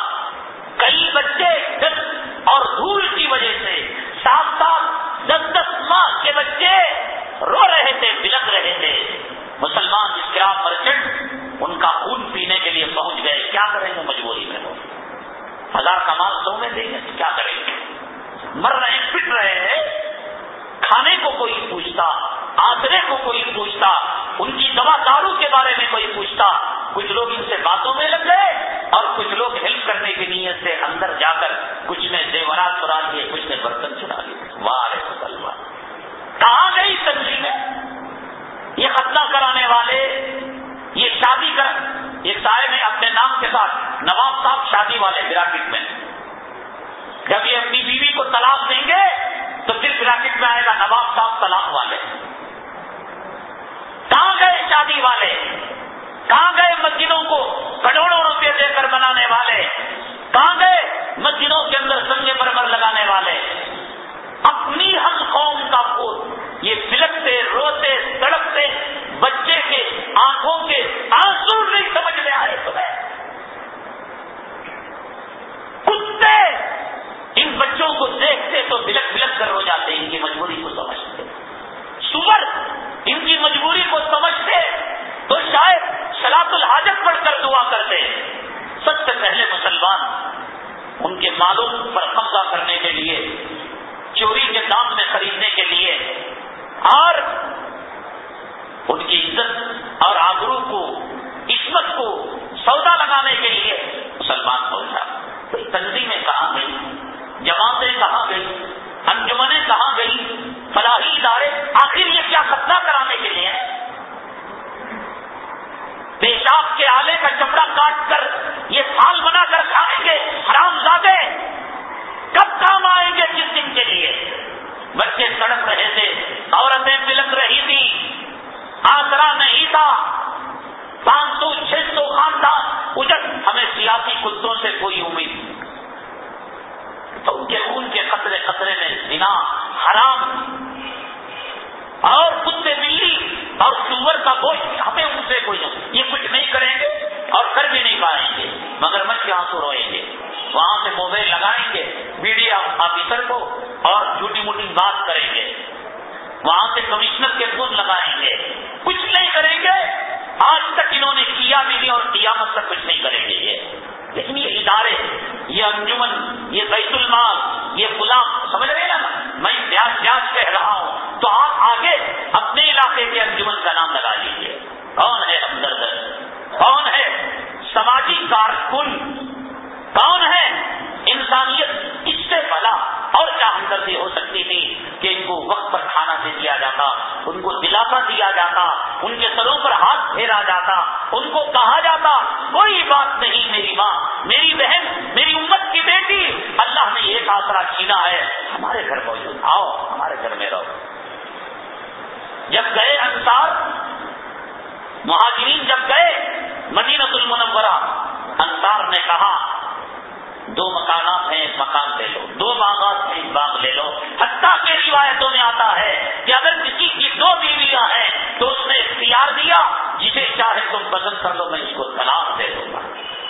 کئی بچے دس اور دھول کی وجہ سے سات سات دس دس ماہ کے بچے رو رہے تھے بلک رہے تھے۔ مسلمان اسکراب مرچنٹ، ان کا خون پینے کے لیے پہنچ گئے۔ کیا کریں گے؟ مجبوری میں ہزار کمال سو میں دیں گے، کیا کریں گے؟ مر رہے پٹ رہے ہیں۔ کھانے کو کوئی پوچھتا آسرے کو کوئی پوچھتا، ان کی دوا دارو کے بارے میں کوئی پوچھتا، کچھ لوگ ان سے باتوں میں لگ گئے اور کچھ لوگ ہیلپ کرنے کی نیت سے اندر جا کر کچھ نے زیورات چرا لیے، کچھ نے برتن چرا لیے۔ واہ مسلمان کہاں گئی تنظیمیں یہ ختنہ کرانے والے، یہ شادی کر یہ سارے میں اپنے نام کے ساتھ نواب صاحب شادی والے براکٹ میں۔ جب یہ اپنی بیوی کو طلاق دیں گے تو پھر براکٹ میں آئے گا نواب صاحب طلاق والے۔ کہاں گئے شادی والے؟ کہاں گئے مسجدوں کو کروڑوں روپے دے کر بنانے والے؟ کہاں گئے مسجدوں کے اندر سنگے بربر لگانے والے؟ اپنی ہم قوم کا پھول۔ یہ سلکتے، روتے سڑکتے بچے کے آنکھوں کے آنسو نہیں سمجھ میں آئے تمہیں۔ کتے ان بچوں کو دیکھتے تو بلک بلک کر رو جاتے، ان کی مجبوری کو سمجھتے۔ سور، ان کی مجبوری کو سمجھتے تو شاید سلاط الحاجت پڑھ کر دعا کرتے۔ سب سے پہلے مسلمان ان کے معلوم پر قبضہ کرنے کے لیے، چوری کے دام میں خریدنے کے لیے، اور ان کی عزت اور آبرو کو، عصمت کو سودا لگانے کے لیے مسلمان پہنچا تنظیمیں کہاں گئی جماعتیں کہاں گئی؟ انجمنیں کہاں گئی؟ فلاحی ادارے آخر یہ کیا خطرہ کرانے کے لیے پیشاب کے آلے کا چمڑا کاٹ کر یہ سال بنا کر کھائیں گے حرام زادے کب کام آئیں گے کس دن کے لیے؟ بچے سڑک رہے تھے، عورتیں ملک رہی تھی آسرا نہیں تھا۔ پانچ سو، چھ سو خاندان، اجت، ہمیں سیاسی کتوں سے کوئی امید۔ تو ان کے خون کے قطرے قطرے میں بنا حرام۔ اور کتے بلی اور سور کا گوشت ہمیں ان سے کوئی یہ کچھ نہیں کریں گے اور کر بھی نہیں پائیں گے۔ مگر مچھ کے آنسو روئیں گے۔ وہاں سے موبائل لگائیں گے میڈیا آفیسر کو اور جھوٹی موٹی بات کریں گے۔ وہاں سے کمشنر کے فون لگائیں گے۔ کچھ نہیں کریں گے۔ آج تک انہوں نے کیا بھی نہیں اور قیامت تک کچھ نہیں کریں گے۔ یہ لیکن یہ ادارے، یہ انجمن، یہ بیت المال، یہ غلام، سمجھ رہے نا؟ میں بیاس بیاس کہہ رہا ہوں۔ تو آپ آگے اپنے علاقے کے انجمن کا نام لگا لیجیے کون ہے ہمدرد کون ہے؟ سماجی کارکن۔ کون ہے؟ انسانیت اس سے بلا اور کیا ہمدردی ہو سکتی تھی کہ ان کو وقت پر کھانا دے دیا جاتا، ان کو دلاسا دیا جاتا، ان کے سروں پر ہاتھ پھیرا جاتا، ان کو کہا جاتا، کوئی بات نہیں میری ماں، میری بہن، میری امت کی بیٹی، اللہ نے ایک آسرا چھینا ہے، ہمارے گھر موجود، آؤ، ہمارے گھر میں رہو۔ جب گئے انصار، مہاجرین جب گئے مدینت المنورہ، انصار نے کہا دو مکانات ہیں، ایک مکان لے لو۔ دو باغات ہیں، ایک باغ لے لو۔ حتیٰ کے روایتوں میں آتا ہے کہ اگر کسی کی دو بیویاں ہیں تو اس نے اختیار دیا، جسے چاہے تم پسند کر لو، میں اس کو طلاق دے دوں گا۔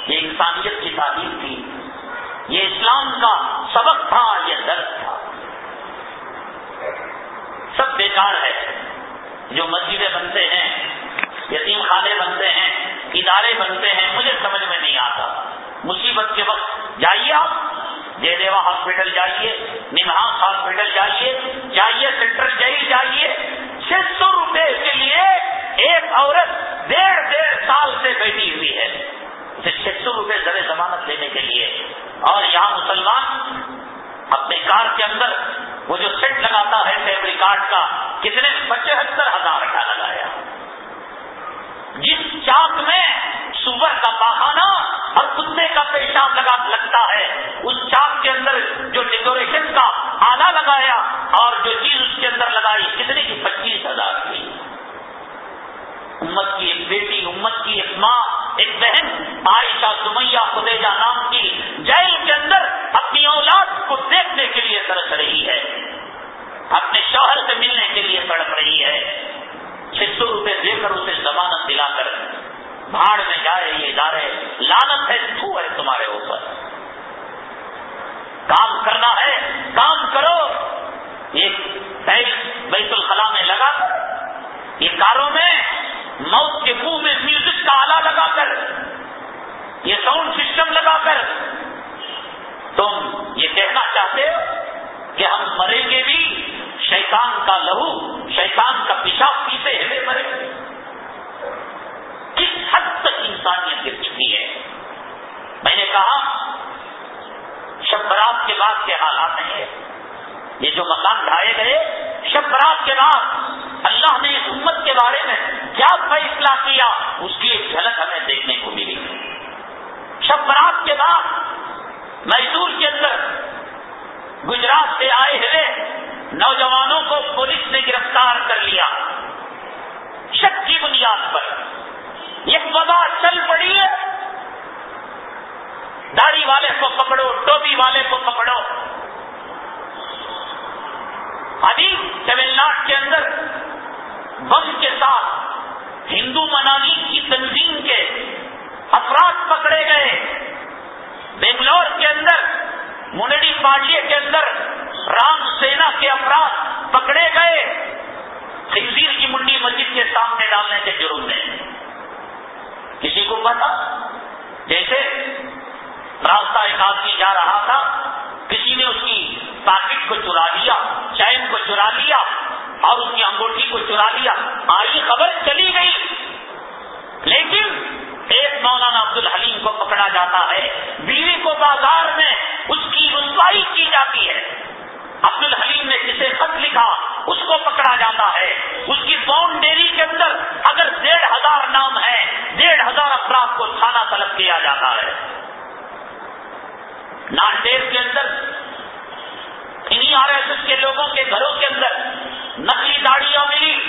یہ انسانیت کی تعلیم تھی۔ یہ اسلام کا سبق تھا، یہ درد تھا۔ سب بیکار ہے۔ جو مسجدیں بنتے ہیں، یتیم خانے بنتے ہیں، ادارے بنتے ہیں، مجھے سمجھ میں نہیں آتا۔ مصیبت کے وقت جائیے آپ جے دیوا ہاسپٹل جائیے نمہاس ہاسپٹل جائیے جائیے سینٹرل جیل جائیے چھ سو روپے کے لیے ایک عورت ڈیڑھ ڈیڑھ سال سے بیٹھی ہوئی ہے۔ اسے چھ سو روپے زر ضمانت لینے کے لیے۔ اور یہاں مسلمان، اپنے کار کے اندر وہ جو سیٹ لگاتا ہے فیملی کارڈ کا، کتنے پچہتر ہزار کا لگایا۔ جس چاک میں سور کا پاخانہ اور کتے کا پیشاب لگا لگتا ہے، اس چاک کے اندر جو ڈیکوریشن کا آلہ لگایا اور جو چیز اس کے اندر لگائی کتنے کی؟ پچیس ہزار کی۔ امت کی ایک بیٹی، امت کی ایک ماں، ایک بہن، عائشہ، سمیہ، خدیجہ نام کی جیل کے اندر اپنی اولاد کو دیکھنے کے لیے ترس رہی ہے، اپنے شوہر سے ملنے کے لیے تڑپ رہی ہے۔ چھ سو روپے دے کر اسے ضمانت دلا کر بھاڑ میں جائے یہ ادارے لانت ہے تھو ہے تمہارے اوپر۔ کام کرنا ہے، کام کرو۔ یہ بیت الخلا میں لگا کر، یہ کاروں میں موت کے منہ میں میوزک کا آلہ لگا کر، یہ ساؤنڈ سسٹم لگا کر تم یہ کہنا چاہتے ہو؟ کہ ہم مریں گے بھی، شیطان کا لہو، شیطان کا پیشاب پیتے ہوئے مریں گے۔ کس حد تک انسانیت گر چکی ہے؟ میں نے کہا، شب برات کے بعد کے حالات ہیں۔ یہ جو مکان ڈھائے گئے، شب برات کے بعد اللہ نے اس امت کے بارے میں کیا فیصلہ کیا؟ اس کی ایک جھلک ہمیں دیکھنے کو ملی۔ شب برات کے بعد میسور کے اندر گجرات سے آئے ہوئے نوجوانوں کو پولیس نے گرفتار کر لیا۔ شک کی بنیاد پر۔ ایک وبا چل پڑی ہے۔ داڑھی والے کو پکڑو، ٹوپی والے کو پکڑو۔ ابھی تمل ناڈ کے اندر بم کے ساتھ ہندو منانی کی تنظیم کے افراد پکڑے گئے بنگلور کے اندر منڈی پارٹی کے اندر رام سینا کے افراد پکڑے گئے، خنزیر کی منڈی مسجد کے سامنے ڈالنے کے جرم میں۔ کسی کو پتا؟ جیسے راستہ ایک آدمی جا رہا تھا، کسی نے اس کی پاکٹ کو چرا لیا، چین کو چرا لیا اور اس کی انگوٹھی کو چرا لیا۔ آئی خبر چلی گئی۔ لیکن ایک مولانا عبد الحلیم کو پکڑا جاتا ہے، بیوی کو بازار میں اس کی رسوائی کی جاتی ہے۔ عبد الحلیم نے جسے خط لکھا، اس کو پکڑا جاتا ہے۔ اس کی فون ڈیری کے اندر اگر ڈیڑھ ہزار نام ہے ڈیڑھ ہزار افراد کو تھانہ طلب کیا جاتا ہے۔ ناندیڑ کے اندر انہیں آر ایس ایس کے لوگوں کے گھروں کے اندر نقلی داڑیاں ملی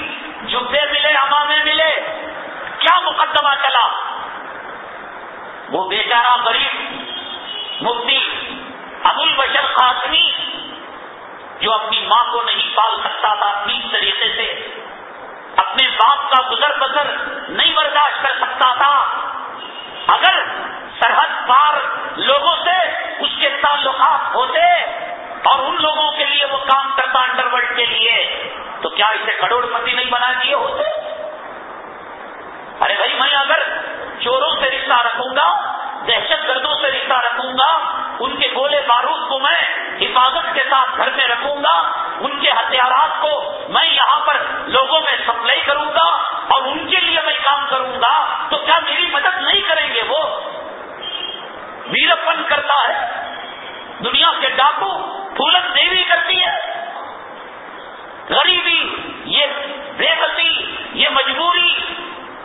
جبے ملے امامے ملے۔ کیا مقدمہ چلا؟ وہ بیچارہ غریب، مفتی ابول بشر قاسمی جو اپنی ماں کو نہیں پال سکتا تھا ٹھیک طریقے سے، اپنے باپ کا گزر بسر نہیں برداشت کر سکتا تھا۔ اگر سرحد پار لوگوں سے اس کے تعلقات ہوتے اور ان لوگوں کے لیے وہ کام کرتا انڈر ورلڈ کے لیے، تو کیا اسے کروڑ پتی نہیں بنا دیے ہوتے؟ ارے بھائی، میں اگر چوروں سے رشتہ رکھوں گا دہشت گردوں سے رشتہ رکھوں گا، ان کے گولے بارود کو میں حفاظت کے ساتھ گھر میں رکھوں گا، ان کے ہتھیارات کو میں یہاں پر لوگوں میں سپلائی کروں گا اور ان کے لیے میں کام کروں گا۔ تو کیا میری مدد نہیں کریں گے وہ؟ ویرپن کرتا ہے، دنیا کے ڈاکو پھولک دیوی کرتی ہے۔ غریبی، یہ بے یہ مجبوری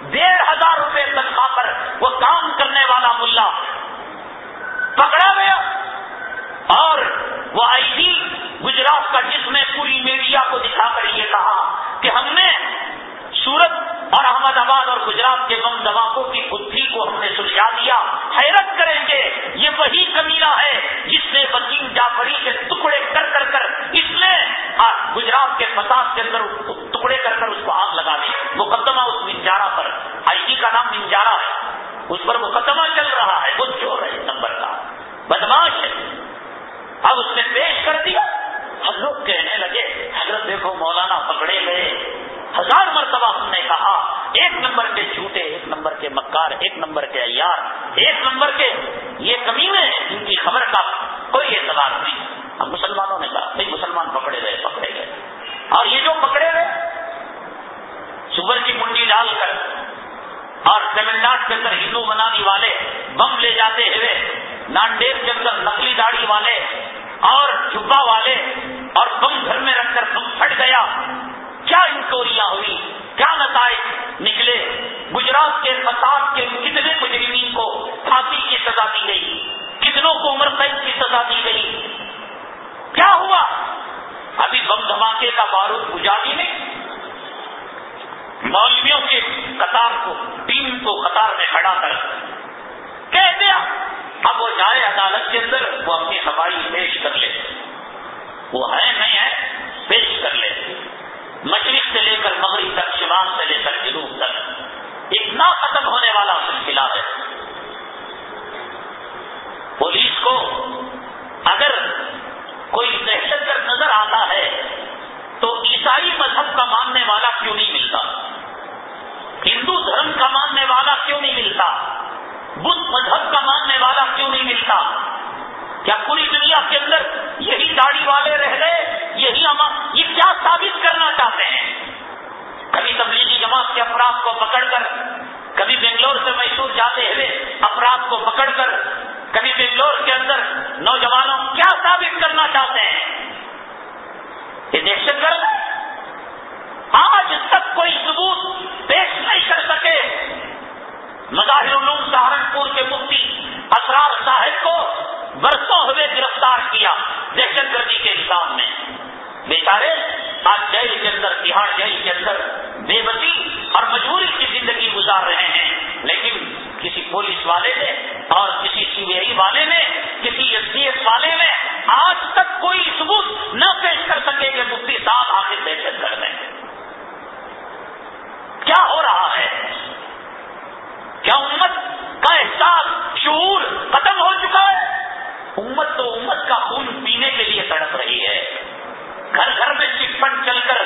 ڈیڑھ ہزار روپے تنخواہ پر وہ کام کرنے والا ملا۔ پکڑا گیا اور وہ آئی ڈی گجرات کا جس میں پوری میڈیا کو دکھا کر یہ کہا کہ ہم نے سورت اور احمد آباد اور گجرات کے بم دماکوں کی بدھی کو ہم نے سلجھا دیا۔ حیرت کریں گے یہ وہی کمیلا ہے جس نے وسیم جعفری کے ٹکڑے کر کر کر اس نے گجرات کے فساد کے اندر ٹکڑے کر کر اس کو آگ لگا دی۔ مقدمہ اس منجارا پر۔ آئی ٹی کا نام منجارا ہے۔ اس پر مقدمہ چل رہا ہے۔ وہ چور ہے نمبر کا۔ بدماش ہے۔ اب اس نے پیش کر دیا۔ ہم لوگ کہنے لگے، حضرت دیکھو مولانا پکڑے گئے۔ ہزار مرتبہ ہم نے کہا، ایک نمبر کے جھوٹے، ایک نمبر کے مکار، ایک نمبر کے ایار، ایک نمبر کے یہ کمینے ان کی خبر کا کوئی اعتبار نہیں۔ ہم مسلمانوں نے کہا نہیں مسلمان پکڑے گئے پکڑے گئے۔ اور یہ جو پکڑے گئے، سور کی منڈی ڈال کر اور تمل کے اندر ہندو بنانے والے بم لے جاتے ہوئے نانڈیب کے اندر نقلی داڑھی والے اور جبا والے اور بم گھر میں رکھ کر بم پھٹ گیا۔ کیا انکوریاں ہوئی؟ کیا نتائج نکلے؟ گجرات کے فساد کے کتنے مجرمین کو پھانسی کی سزا دی گئی؟ کتنوں کو عمر قید کی سزا دی گئی؟ کیا ہوا؟ ابھی بم دھماکے کا بارود گجاتی نہیں مولویوں کے قطار کو، ٹیم کو قطار میں کھڑا کر کہہ دیا۔ اب وہ جائے عدالت کے اندر، وہ اپنی ہوائی پیش کر لے۔ وہ ہے، نہیں ہے، پیش کر لے۔ مشرق سے لے کر مغرب تک، شمال سے لے کر جنوب تک۔ اتنا ختم ہونے والا سلسلہ ہے۔ پولیس کو اگر کوئی دہشت گرد نظر آتا ہے، تو عیسائی مذہب کا ماننے والا کیوں نہیں ملتا؟ ہندو دھرم کا ماننے والا کیوں نہیں ملتا؟ بدھ مذہب کا ماننے والا کیوں نہیں ملتا؟ کیا پوری دنیا کے اندر یہی داڑھی والے رہ گئے؟ یہی یہ کیا ثابت کرنا چاہتے ہیں؟ کبھی تبلیغی جماعت کے افراد کو پکڑ کر، کبھی بنگلور سے میسور جاتے ہوئے افراد کو پکڑ کر، کبھی بنگلور کے اندر نوجوانوں کیا ثابت کرنا چاہتے ہیں؟ یہ دہشت گرد آج تک کوئی ثبوت پیش نہیں کر سکے۔ مظاہر علوم سہارنپور کے مفتی اسرار صاحب کو برسوں ہوئے گرفتار کیا دہشت گردی کے حساب میں۔ بیچارے، آج جیل کے اندر تہاڑ جیل کے اندر بے بسی اور مجبوری کی زندگی گزار رہے ہیں۔ لیکن کسی پولیس والے نے اور کسی سی بی آئی والے نے، کسی ایس ڈی ایس والے نے آج تک کوئی ثبوت نہ پیش کر سکے کہ مفتی صاحب آخر دہشت گرد ہیں۔ کیا ہو رہا ہے؟ کیا امت کا احساس شعور ختم ہو چکا ہے؟ امت تو امت کا خون پینے کے لیے تڑپ رہی ہے۔ گھر گھر میں چٹ چل کر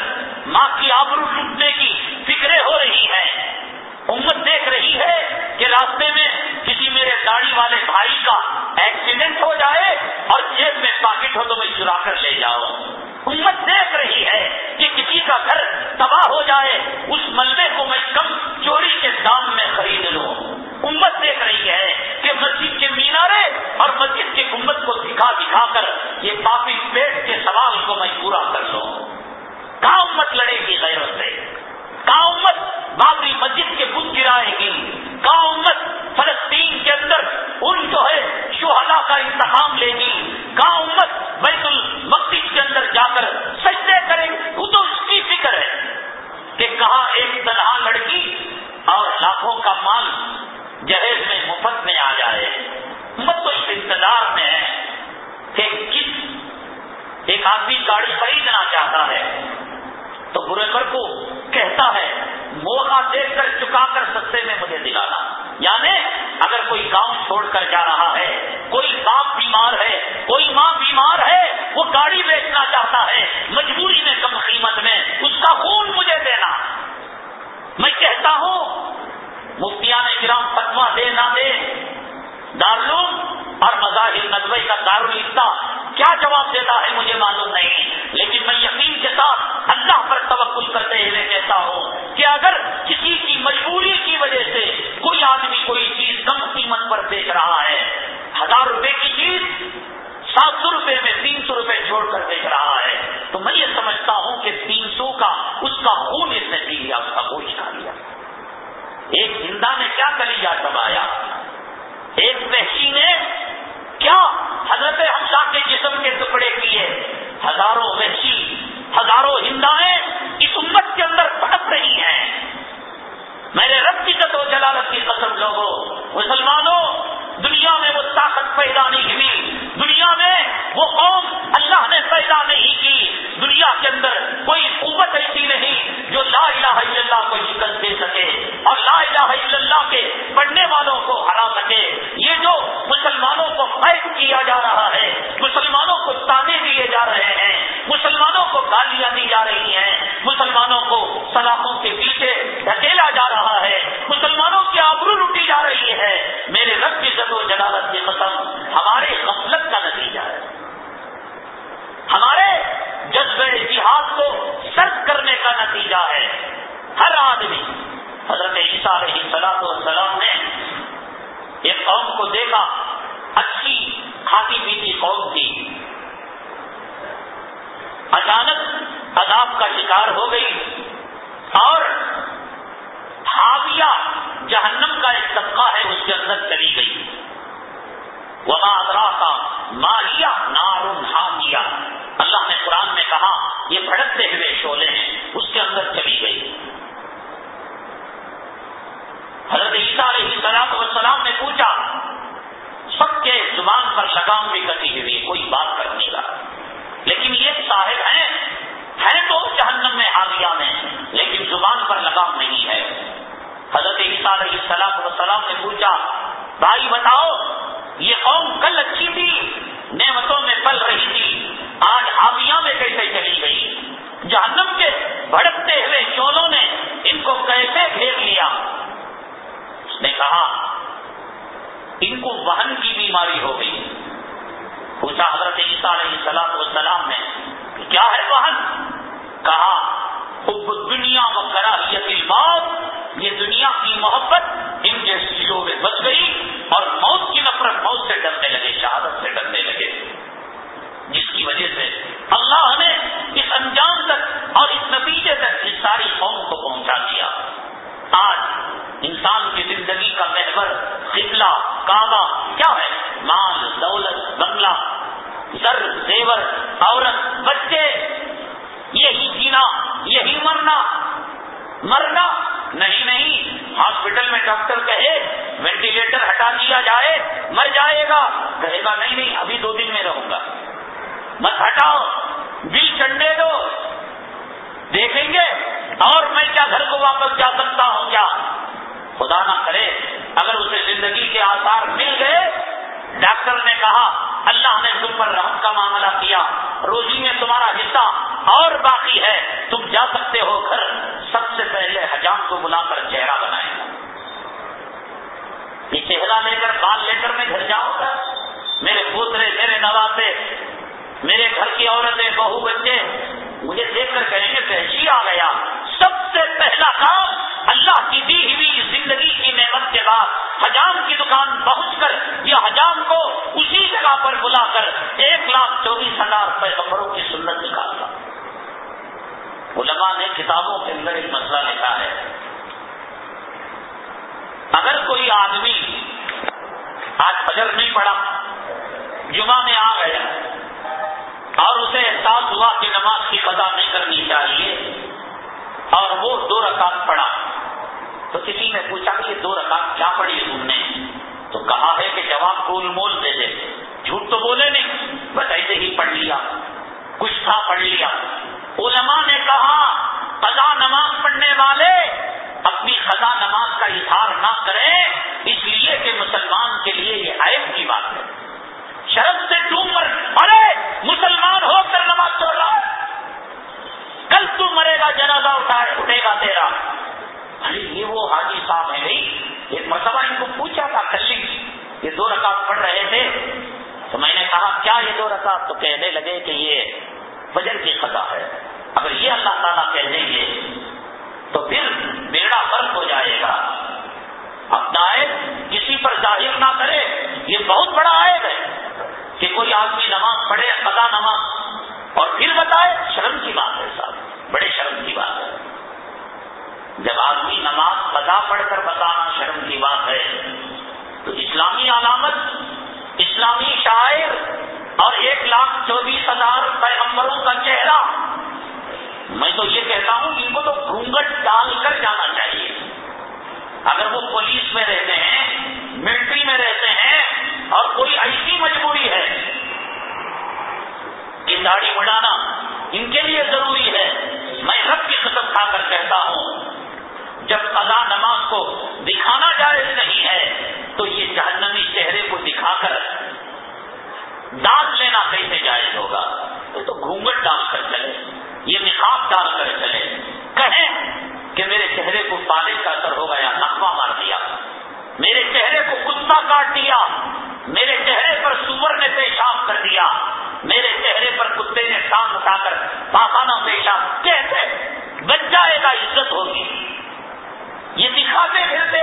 ماں کی آبرو لوٹنے کی فکریں ہو رہی ہیں۔ امت دیکھ رہی ہے کہ راستے میں کسی میرے داڑھی والے بھائی کا ایکسیڈنٹ ہو جائے اور جیب میں پاکٹ ہو تو میں چرا کر لے جاؤں۔ امت دیکھ رہی ہے کا گھر تباہ ہو جائے، اس ملبے کو میں کم چوری کے دام میں خرید لوں۔ امت دیکھ رہی ہے کہ مسجد کے مینارے اور مسجد کے گمبت کو دکھا دکھا کر یہ پاپی پیٹ کے سوال کو میں پورا کر لوں۔ کہاں امت لڑے گی غیرت سے؟ کہاں امت بابری مسجد کے بت گرائے گی کہاں امت فلسطین کے اندر ان جو ہے شہدا کا انتخاب لے گی کہاں امت بیت المقدس کے اندر جا کر سجدے کرے گی وہ تو اس کی فکر ہے کہ کہاں ایک تنہا لڑکی اور لاکھوں کا مال جہیز میں مفت میں آ جائے مت تو اس انتظار میں ہے کہ کس ایک آدمی گاڑی خریدنا چاہتا ہے تو کو کہتا ہے، موقع دیکھ کر چکا کر سستے میں مجھے دلانا۔ یعنی اگر کوئی گاؤں چھوڑ کر جا رہا ہے، کوئی باپ بیمار ہے، کوئی ماں بیمار ہے، وہ گاڑی بیچنا چاہتا ہے، مجبوری میں کم قیمت میں اس کا خون مجھے دینا۔ میں کہتا ہوں مفتیان گرام فتوا دے نہ دے۔ دارالعلوم اور مظاہر ندوئی کا دارالفتہ کیا جواب دیتا ہے مجھے معلوم نہیں۔ لیکن میں یقین کے ساتھ اللہ پر توقل کرتے ہوئے کہتا ہوں کہ اگر کسی کی مجبوری کی وجہ سے کوئی آدمی کوئی چیز کم قیمت پر بیچ رہا ہے، ہزار روپے کی چیز سات سو روپے میں تین سو روپے چھوڑ کر بیچ رہا ہے، تو میں یہ سمجھتا ہوں کہ تین سو کا اس کا خون اس نے پی لیا، اس کا گوشت کھا لیا۔ ایک زندہ نے کیا کلیجا چبایا ایک وحشی نے کیا حضرت حمزہ کے جسم کے ٹکڑے کیے؟ ہزاروں وحشی، ہزاروں ہندائیں اس امت کے اندر بھٹک رہی ہیں۔ میرے رب کی و جلالت کی قسم، لوگوں، مسلمانوں دنیا میں وہ طاقت پیدا نہیں ہوئی۔ دنیا میں وہ قوم اللہ نے پیدا نہیں کی۔ دنیا کے اندر کوئی قوت ایسی نہیں جو لا الہ الا اللہ کو شکست دے سکے اور لا الہ الا اللہ کے پڑھنے والوں کو ہرا سکے۔ یہ جو مسلمانوں کو قید کیا جا رہا ہے، مسلمانوں کو تانے دیے جا رہے ہیں، مسلمانوں کو گالیاں دی جا رہی ہیں، مسلمانوں کو سلاخوں کے پیچھے دھکیلا جا رہا ہے، مسلمانوں کی آبرو لوٹی جا رہی ہے۔ میرے رب کی و جلالت کی قسم ہمارے غفلت کا نتیجہ ہے۔ ہمارے جذبہ اتحاد کو سرد کرنے کا نتیجہ ہے۔ ہر آدمی حضرت عیسیٰ علیہ سلاد والسلام نے ایک قوم کو دیکھا، اچھی کھاتی پیتی قوم تھی۔ اچانک عذاب کا شکار ہو گئی اور ہاویہ جہنم کا ایک طبقہ ہے، اس کے اندر چلی گئی۔ وما ادرا کا ماہیا نارون ہاویہ اللہ نے قرآن میں کہا، یہ بھڑکتے ہوئے شولے ہیں، اس کے اندر چلی گئی۔ حضرت عیسیٰ علیہ سلام وسلام نے پوچھا، سب کے زبان پر لگام بھی عیسیٰ علیہ السلام وسلام نے پوچھا، بھائی بتاؤ، یہ قوم کل اچھی تھی، نعمتوں میں پل رہی تھی، آج حاویہ میں کیسے چلی گئی، جہنم کے بھڑکتے ہوئے چولوں نے ان کو کیسے گھیر لیا؟ اس نے کہا، ان کو وہن کی بیماری ہو گئی. پوچھا حضرت عیسیٰ علیہ السلام وسلام نے، کیا ہے وہن؟ کہا دنیا و کراہیت الموت یہ دنیا کی محبت ان کے سیلوں میں بچ گئی اور موت کی نفرت موت سے ڈرنے لگے، شہادت سے ڈرنے لگے۔ جس کی وجہ سے اللہ نے اس انجام تک اور اس نتیجے تک اس ساری قوم کو پہنچا دیا۔ آج انسان کی زندگی کا محور، قبلہ، کعبہ کیا ہے؟ مال، دولت، بنگلہ سر زیور، عورت، بچے۔ یہی جینا، یہی مرنا۔ مرنا نہیں نہیں، ہاسپٹل میں ڈاکٹر کہے، وینٹیلیٹر ہٹا دیا جائے، مر جائے گا۔ کہے گا، نہیں نہیں، ابھی دو دن میں رہوں گا۔ مت ہٹاؤ، بل چڑھنے دو۔ دیکھیں گے، اور میں کیا گھر کو واپس جا سکتا ہوں کیا؟ خدا نہ کرے، اگر اسے زندگی کے آثار مل گئے ڈاکٹر نے کہا، اللہ نے تم پر رحم کا معاملہ کیا، روزی میں تمہارا حصہ اور باقی ہے، تم جا سکتے ہو گھر۔ سب سے پہلے حجام کو بلا کر چہرہ بنائے۔ گا یہ چہرہ لے کر بال لے کر میں گھر جاؤں گا۔ میرے پوترے، میرے نوازے میرے گھر کی عورتیں، بہو بچے، مجھے دیکھ کر کہیں گے تحشی آ گیا۔ سب سے پہلا کام اللہ کی دی ہوئی زندگی کی نعمت کے بعد حجام کی دکان پہنچ کر یہ حجام کو اسی جگہ پر بلا کر ایک لاکھ چوبیس ہزار پیغمبروں کی سنت نکالتا علماء نے کتابوں کے اندر ایک مسئلہ لکھا ہے۔ اگر کوئی آدمی آج فجر نہیں پڑا، جمعہ میں آ گیا اور اسے احساس ہوا کہ نماز کی قضا نہیں کرنی چاہیے۔ اور وہ دو رکعت پڑا تو کسی نے پوچھا کہ یہ دو رکعت کیا پڑی تم نے؟ تو کہا ہے کہ جواب گول مول دے دے۔ جھوٹ تو بولے نہیں، بس ایسے ہی پڑھ لیا۔ کچھ تھا پڑھ لیا۔ علماء نے کہا، قضا نماز پڑھنے والے اپنی خزا نماز کا اظہار نہ کریں، اس لیے کہ مسلمان کے لیے یہ عیب کی بات ہے۔ شرم سے ڈوب کر مرے مسلمان ہو کر نماز توڑ رہا کل تو مرے گا، جنازہ اٹھائے اٹھے گا تیرا۔ ارے یہ وہ حاجی صاحب ہے نہیں ایک مرتبہ ان کو پوچھا تھا کشک یہ دو رکعت پڑھ رہے تھے۔ تو میں نے کہا، کیا یہ دو رکعت؟ تو کہنے لگے کہ یہ بجن کی خطا ہے۔ اگر یہ اللہ تعالیٰ کہہ دیں گے، تو پھر بیڑا فرق ہو جائے گا۔ اپنا عیب کسی پر ظاہر نہ کرے، یہ بہت بڑا آئے ہے۔ کہ کوئی آدمی نماز پڑھے قضا نماز، اور پھر بتائے، شرم کی بات ہے صاحب، بڑے شرم کی بات ہے۔ جب آدمی نماز قضا پڑھ کر بتانا شرم کی بات ہے، تو اسلامی علامت، اسلامی شاعر اور ایک لاکھ چوبیس ہزار پیغمبروں کا چہرہ۔ میں تو یہ کہتا ہوں، ان کو تو گھونگٹ ڈال کر جانا چاہیے۔ اگر وہ پولیس میں رہتے ہیں، ملٹری میں رہتے ہیں اور کوئی ایسی مجبوری ہے۔ کہ داڑھی بڑھانا ان کے لیے ضروری ہے۔ میں رب کی قسم کھا کر کہتا ہوں، جب قضا نماز کو دکھانا جائز نہیں ہے، تو یہ جہنمی چہرے کو دکھا کر دانت لینا کیسے جائز ہوگا؟ تو گھونگٹ ڈال کر چلے، یہ نقاب ڈال کر چلے۔ کہیں کہ میرے چہرے کو پالش کا اثر ہو گیا، نقوہ مار دیا۔ میرے چہرے کو کتا کاٹ دیا، میرے چہرے پر سور نے پیشاب کر دیا، میرے چہرے پر کتے نے ٹانگ اٹھا کر پاخانہ پیشاب کیسے بچ جائے گا، عزت ہوگی۔ یہ دکھاتے پھرتے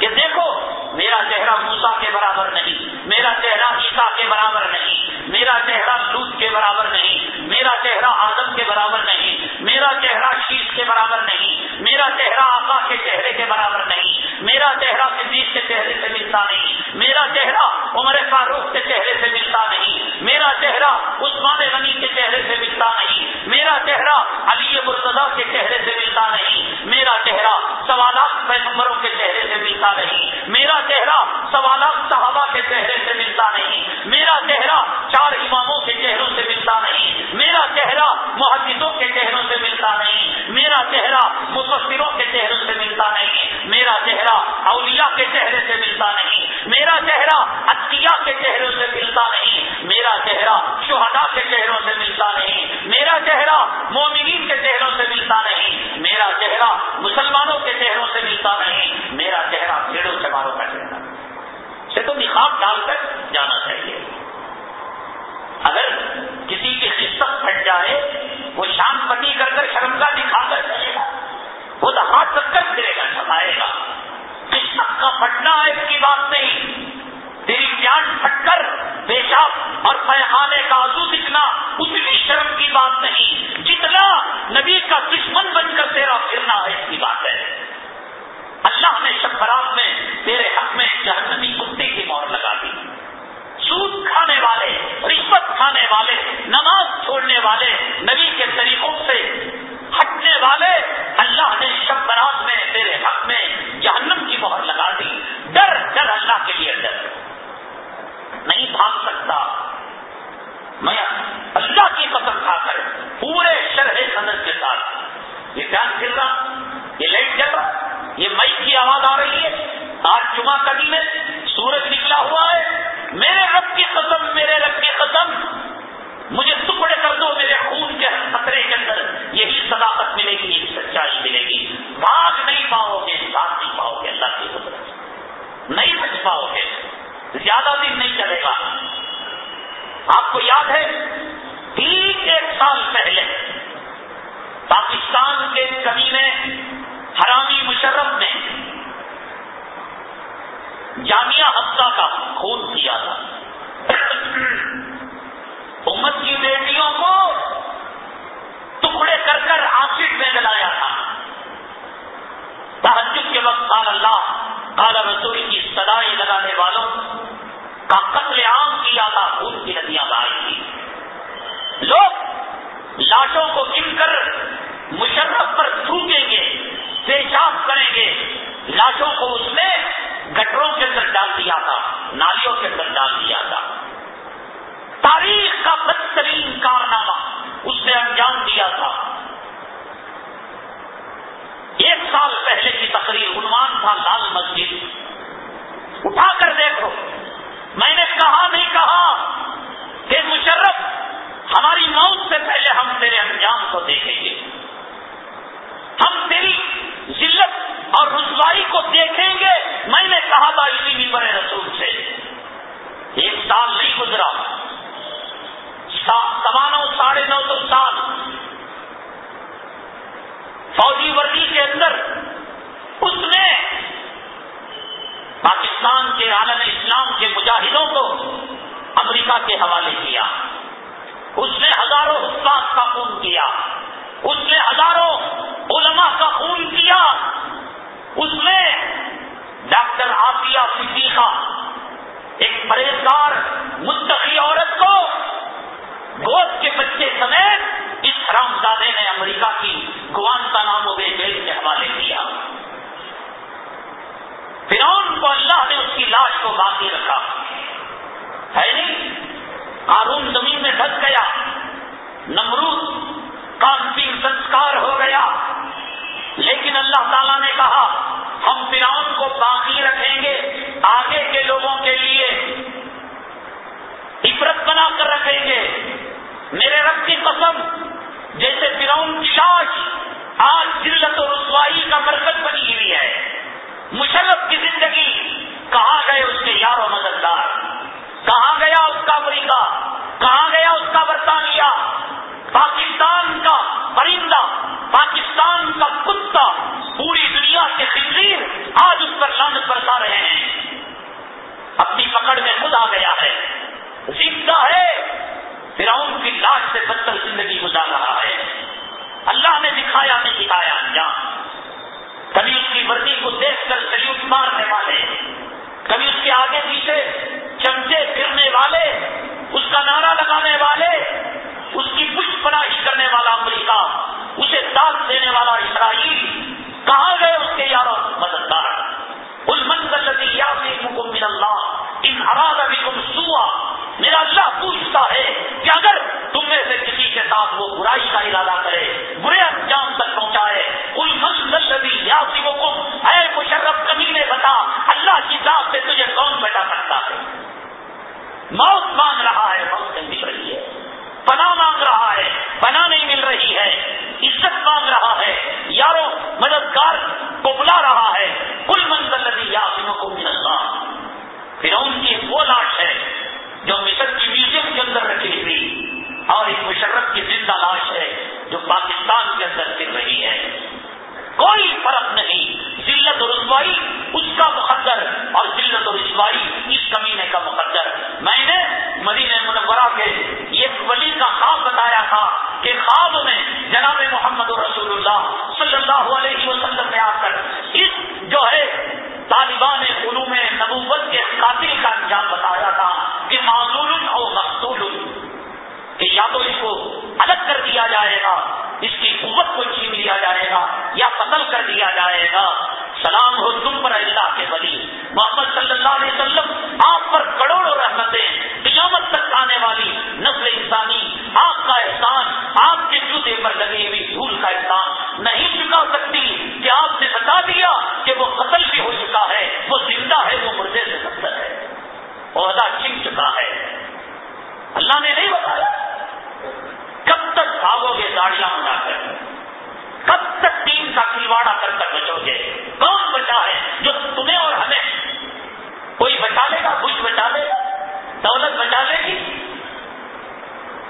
کہ دیکھو میرا چہرہ موسا کے برابر نہیں میرا چہرہ عیسا کے برابر نہیں میرا چہرہ لوت کے برابر نہیں میرا چہرہ آدم کے برابر نہیں میرا چہرہ شیش کے برابر نہیں میرا چہرہ آقا کے چہرے کے برابر نہیں میرا چہرہ صدیق کے چہرے سے ملتا نہیں میرا چہرہ عمر فاروق کے چہرے سے ملتا نہیں میرا چہرہ عثمان غنی کے چہرے سے ملتا نہیں میرا چہرہ علی مرتضی کے چہرے سے ملتا نہیں میرا چہرہ سوالات پیغمبروں کے چہرے سے ملتا نہیں میرا چہرہ سوالات صحابہ کے چہرے سے ملتا نہیں میرا چہرہ چار اماموں کے چہروں سے ملتا نہیں میرا چہرہ محدثوں کے چہروں سے ملتا نہیں میرا چہرہ مفسروں کے چہروں سے ملتا نہیں میرا چہرہ اولیاء کے چہرے سے ملتا نہیں میرا چہرہ عطیہ کے چہروں سے ملتا نہیں میرا چہرہ شہدا کے چہروں سے ملتا نہیں میرا چہرہ مومنین کے چہروں سے ملتا نہیں میرا چہرہ مسلمانوں کے چہروں سے ملتا نہیں میرا چہرہ بھیڑوں چماروں کا چہرہ سے تو نخاب ڈال کر جانا چاہیے۔ اگر کسی کی قسمت پھٹ جائے، وہ شان پتی کر کر شرم کا دکھا کر چلے گا۔ وہ تو ہاتھ تک کر پھرے گا چھپائے گا۔ قسمت کا پھٹنا اس کی بات نہیں۔ تیری جان پھٹ کر پیشاب اور پیخانے کا آزو دکھنا اتنی شرم کی بات نہیں۔ جتنا نبی کا دشمن بن کر تیرا پھرنا ہے، اس کی بات ہے۔ اللہ نے شبرات میں تیرے حق میں جہنمی کتے کی مور لگا دی۔ سود کھانے والے، رشوت کھانے والے، نماز چھوڑنے والے، نبی کے طریقوں سے ہٹنے والے، اللہ نے شبرات میں تیرے حق میں جہنم کی مہر لگا دی۔ ڈر ڈر اللہ کے لیے ڈر۔ نہیں بھاگ سکتا۔ میں اللہ کی قسم کھا کر پورے شرح صدر کے ساتھ یہ کیا چل رہا یہ لائٹ چل رہا یہ مئی کی آواز آ رہی ہے۔ آج جمعہ کا دن ہے، سورج نکلا ہوا ہے۔ میرے رب کی قسم، میرے رب کی قسم، مجھے ٹکڑے کر دو، میرے خون کے خطرے کے اندر یہی صداقت ملے گی، یہی سچائی ملے گی۔ بھاگ نہیں پاؤ گے ساتھ نہیں پاؤ گے، اللہ کی قدرت نہیں بچ پاؤ گے۔ زیادہ دن نہیں چلے گا۔ آپ کو یاد ہے، تین ایک سال پہلے پاکستان کے کمی میں حرامی مشرف نے جامعہ ہفتہ کا خون کیا تھا۔ امت کی بیٹیوں کو ٹکڑے کر کر آسٹ میں جلایا تھا۔ تحجد کے وقت قال اللہ، قال رسول کی سدائی لگانے والوں کا قتل عام کیا تھا، خون کی ندیاں بہائی تھی لوگ لاشوں کو گن کر مشرف پر تھوکیں گے، پیشاب کریں گے۔ لاشوں کو اس نے گٹروں کے اندر ڈال دیا تھا، نالیوں کے اندر ڈال دیا تھا۔ تاریخ کا بدترین کارنامہ اس نے انجام دیا تھا۔ ایک سال پہلے کی تقریر عنوان تھا، لال مسجد۔ اٹھا کر دیکھو، میں نے کہا نہیں کہا کہ مشرف ہماری موت سے پہلے ہم تیرے انجام کو دیکھیں گے۔ ہم تیری ذلت اور رسوائی کو دیکھیں گے۔ میں نے کہا تھا اسی بھی بڑے رسول سے، ایک سال نہیں گزرا۔ سوا نو ساڑھے نو سو سال۔ فوجی وردی کے اندر اس نے پاکستان کے عالم اسلام کے مجاہدوں کو امریکہ کے حوالے کیا۔ اس نے ہزاروں حساب کا خون کیا۔ اس نے ہزاروں علماء کا خون کیا۔ اس نے ڈاکٹر آفیہ صدیقہ، ایک پریزگار متقی عورت کو گوشت کے بچے سمیت اس حرام زادے نے امریکہ کی گوانتا نام و بے جیل کے حوالے کیا۔ فرون کو اللہ نے اس کی لاش کو باقی رکھا۔ ہے نہیں؟ قارون زمین میں ڈھک گیا۔ نمرود کا سنسکار ہو گیا۔ لیکن اللہ تعالیٰ نے کہا، ہم فرعون کو باقی رکھیں گے، آگے کے لوگوں کے لیے عبرت بنا کر رکھیں گے۔ میرے رب کی قسم، جیسے فرعون کی لاش آج ذلت و رسوائی کا مرکز بنی ہوئی ہے۔ مشرف کی زندگی، کہاں گئے اس کے یار و مددگار؟ کہاں گیا اس کا امریکہ؟ کہاں گیا اس کا برطانیہ؟ پاکستان کا پرندہ، پاکستان کا کتا پوری دنیا کے خنزیر آج اس پر لانت برسا رہے ہیں۔ اپنی پکڑ میں خود آ گیا ہے۔ زندہ ہے۔ فراؤن کی لاش سے بدتر زندگی گزار رہا ہے۔ اللہ نے دکھایا نہیں دکھایا انجام۔ کبھی اس کی وردی کو دیکھ کر سلیوٹ مارنے والے، کبھی اس کے آگے پیچھے چمچے پھرنے والے، اس کا نعرہ لگانے والے اس کی کچھ پناہی کرنے والا امریکہ، اسے ساتھ دینے والا اسرائیل، کہاں گئے اس کے یاروں مددگار؟ المنزل یا من اللہ، ان اراد ابھی تم سوا میرا اللہ پوچھتا ہے کہ اگر تم میں سے کسی کے ساتھ وہ برائی کا ارادہ کرے، برے انجام تک پہنچائے یا اے مشرف کمی نے بتا اللہ کی ذات سے تجھے کون بچا سکتا ہے؟ موت مانگ رہا ہے، موت نہیں رہی ہے۔ پناہ مانگ رہا ہے، پناہ نہیں مل رہی ہے، عزت مانگ رہا ہے یارو مددگار کو بلا رہا ہے کل منزل ندی یا کو ملتا پھر ان کی وہ لاش ہے جو مصر کی میوزیم کے اندر رکھی ہوئی، اور ایک مشرف کی زندہ لاش ہے جو پاکستان کے اندر پھر رہی ہے۔ کوئی فرق نہیں۔ ذلت و رسوائی اس کا مقدر، اور ذلت و رسوائی اس کمینے کا مقدر۔ میں نے مدینہ منورہ کے ایک ولی کا خواب بتایا تھا کہ خواب میں جناب محمد رسول اللہ صلی اللہ علیہ وسلم میں آ کر اس جو ہے طالبان علوم نبوت کے قاتل کا انجام بتایا تھا کہ معذول اور مقتول کہ یا تو اس کو الگ کر دیا جائے گا، اس کی قوت کو چھین لیا جائے گا، یا قتل کر دیا جائے گا۔ سلام ہو تم پر اللہ کے ولی۔ محمد صلی اللہ علیہ وسلم آپ پر کروڑوں رحمتیں، قیامت تک آنے والی نسل انسانی، آپ کا احسان، آپ کے جوتے پر لگی ہوئی دھول کا احسان۔ نہیں چکا سکتی کہ آپ نے بتا دیا کہ وہ قتل بھی ہو چکا ہے، وہ زندہ ہے، وہ مردے سے بہتر ہے۔ عہدہ چھن چکا ہے۔ اللہ نے نہیں بتایا۔ داڑیاں کر۔ کب تک تین کا کھلواڑا کر کر بچو گے؟ کون بچا ہے جو تمہیں اور ہمیں؟ کوئی بچا لے گا؟ کچھ بچا لے گا؟ دولت بچا لے گی؟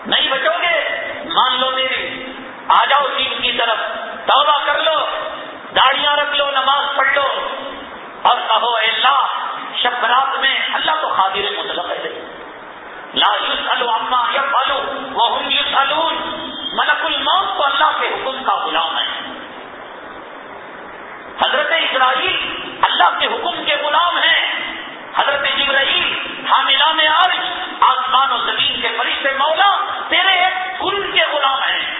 نہیں بچو گے؟ مان لو میری۔ آ جاؤ دین کی طرف۔ توبہ کر لو۔ داڑیاں رکھ لو، نماز پڑھ لو۔ اور کہو، اے اللہ، شب میں اللہ کو خادر مطلب ہے۔ لا اما یفعلوا وهم يسألون ملک الموت تو اللہ کے حکم کا غلام ہے۔ حضرت اسرائیل اللہ کے حکم کے غلام ہیں۔ حضرت جبرائیل حاملان عرش، آسمان و زمین کے فرشتے مولا، تیرے ایک کن کے غلام ہیں۔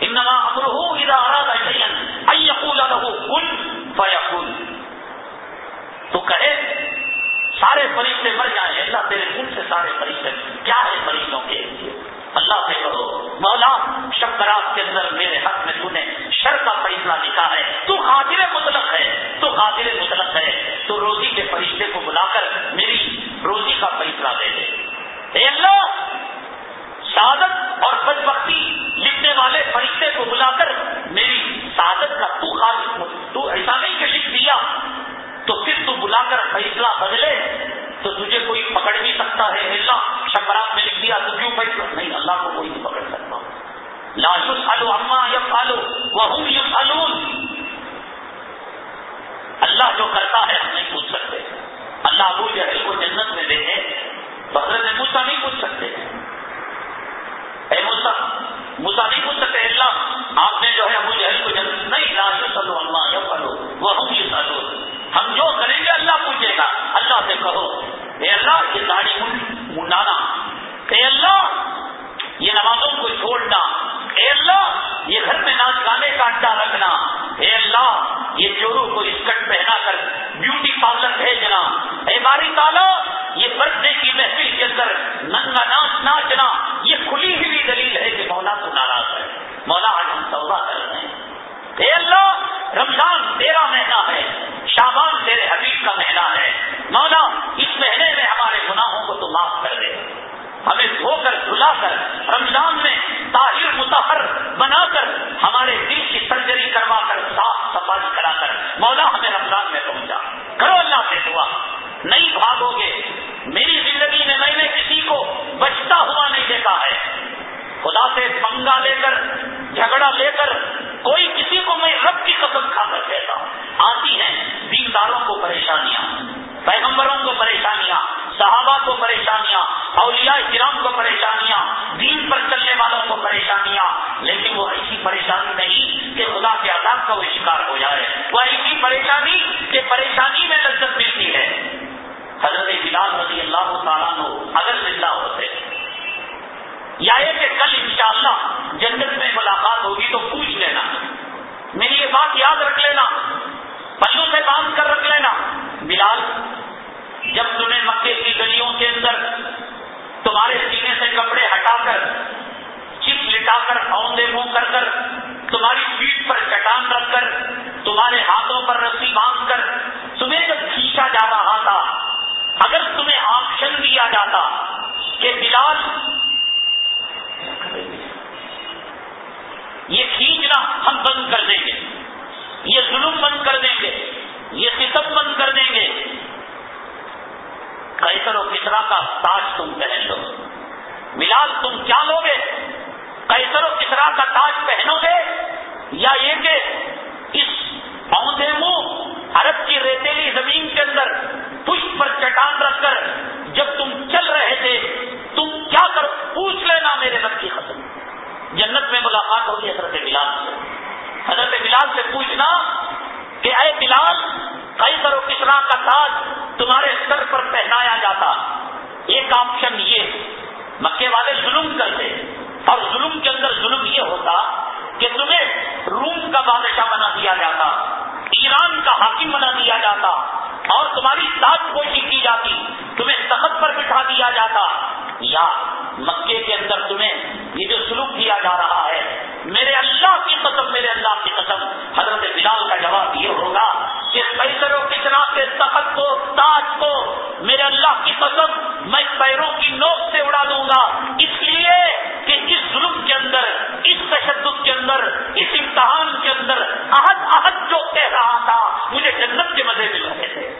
انما امرہ اذا اراد شيئا ان يقول له كن فيكون تو کہے، سارے فرشتے مر جائیں، اللہ تیرے خون سے سارے فرشتے، کیا ہے فرشتوں کے؟ لیے اللہ سے کہو مولا شکرات کے اندر میرے حق میں تو نے شر کا فیصلہ لکھا ہے۔ تو حاضر مطلق ہے، تو حاضر مطلق ہے۔ تو روزی کے فرشتے کو بلا کر میری روزی کا فیصلہ دے دے۔ اے اللہ شہادت اور بد بختی لکھنے والے فرشتے کو بلا کر میری شہادت کا تو خاص تو ایسا نہیں کہ لکھ دیا۔ تو پھر تو بلا کر فیصلہ بدلے تو تجھے کوئی پکڑ بھی سکتا ہے اللہ شکرات میں لکھ دیا تو کیوں فیصلہ نہیں، اللہ کو کوئی نہیں پکڑ سکتا۔ لاشو سالو اما یا پالو وہ یو اللہ جو کرتا ہے، ہم نہیں پوچھ سکتے۔ اللہ ابو جہل کو جنت میں دیکھے تو حضرت موسا نہیں پوچھ سکتے۔ اے موسا موسا نہیں پوچھ سکتے اللہ آپ نے جو ہے ابو جہل کو جنت نہیں لاشو سلو اما یا پالو وہ ہم ہم جو کریں گے اللہ پوچھے گا۔ اللہ سے کہو، اے اللہ، یہ داڑھی منڈانا اے اللہ، یہ نمازوں کو چھوڑنا۔ اے اللہ، یہ گھر میں ناچ گانے کا اڈا رکھنا۔ اے اللہ، یہ چوروں کو اسکٹ پہنا کر بیوٹی پارلر بھیجنا۔ اے باری تعالیٰ، یہ برتھ ڈے کی محفل کے اندر ننگا ناچ ناچنا۔ یہ کھلی ہوئی دلیل ہے کہ مولا کو ناراض ہے۔ مولا آج ہم توبہ کر اے اللہ، رمضان تیرا مہینہ ہے شابان تیرے حبیب کا مہینہ ہے۔ مولا، اس مہینے میں ہمارے گناہوں کو تو معاف کر دے۔ ہمیں دھو کر، دھلا کر، رمضان میں طاہر متحر بنا کر ہمارے دل کی سرجری کروا کر، صاف صفائی کرا کر، مولا ہمیں رمضان میں پہنچا۔ کرو اللہ سے دعا۔ نہیں بھاگو گے۔ میری زندگی میں میں نے کسی کو بچتا ہوا نہیں دیکھا ہے۔ خدا سے پنگا لے کر، جھگڑا لے کر، کوئی کسی کو میں رب کی قسم کھا کر کہتا ہوں۔ آتی ہیں دینداروں کو پریشانیاں، پیغمبروں کو پریشانیاں، صحابہ کو پریشانیاں، اولیاء کرام کو پریشانیاں، دین پر چلنے والوں کو پریشانیاں۔ لیکن وہ ایسی پریشانی نہیں کہ خدا کے عذاب کا وہ شکار ہو جائے۔ وہ ایسی پریشانی کہ پریشانی میں لذت ملتی ہے۔ حضرت بلال رضی اللہ تعالیٰ اگر زندہ ہوتے یا کہ کل انشاءاللہ جنت میں ملاقات ہوگی تو پوچھ لینا۔ میری یہ بات یاد رکھ لینا۔ پلو سے باندھ کر رکھ لینا۔ بلال، جب تمہیں مکے کی گلیوں کے اندر تمہارے سینے سے کپڑے ہٹا کر، چپ لٹا کر اوندے منہ کر کر، تمہاری پیٹ پر چٹان رکھ کر، تمہارے ہاتھوں پر رسی باندھ کر تمہیں جب کھینچا جا رہا تھا، اگر تمہیں آپشن دیا جاتا کہ بلال یہ کھینچنا ہم بند کر دیں گے۔ یہ ظلم بند کر دیں گے۔ یہ ستم بند کر دیں گے۔ کیسر و کسرا کا تاج تم پہن لو۔ ملال تم کیا لو گے کیسر و کسرا کا تاج پہنو گے؟ یا یہ کہ اس پودے منہ، عرب کی ریتیلی زمین کے اندر پشپ پر چٹان رکھ کر جب تم چل رہے تھے، تم کیا کر، پوچھ لینا میرے رب کی ختم جنت میں ملاقات ہوگی حضرت بلال سے۔ حضرت بلال سے پوچھنا کہ اے بلال کیسر و کسرا کا تاج تمہارے سر پر پہنایا جاتا۔ ایک آپشن یہ، مکے والے ظلم کرتے۔ اور ظلم کے اندر ظلم یہ ہوتا کہ تمہیں روم کا بادشاہ بنا دیا جاتا، ایران کا حاکم بنا دیا جاتا، اور تمہاری تاج کوشش کی جاتی، تمہیں تخت پر بٹھا دیا جاتا۔ یا مکے کے اندر تمہیں یہ جو سلوک کیا جا رہا ہے، میرے اللہ کی قسم، میرے اللہ کی قسم، حضرت بلال کا جواب یہ ہوگا کہ پیسروں کتنا کے تخت کو، تاج کو، میرے اللہ کی قسم میں پیروں کی نوک سے اڑا دوں گا۔ اس لیے کہ اس ظلم کے اندر، اس تشدد کے اندر، اس امتحان کے اندر عہد عہد جو کہہ رہا تھا، مجھے جنت کے مزے مل رہے تھے۔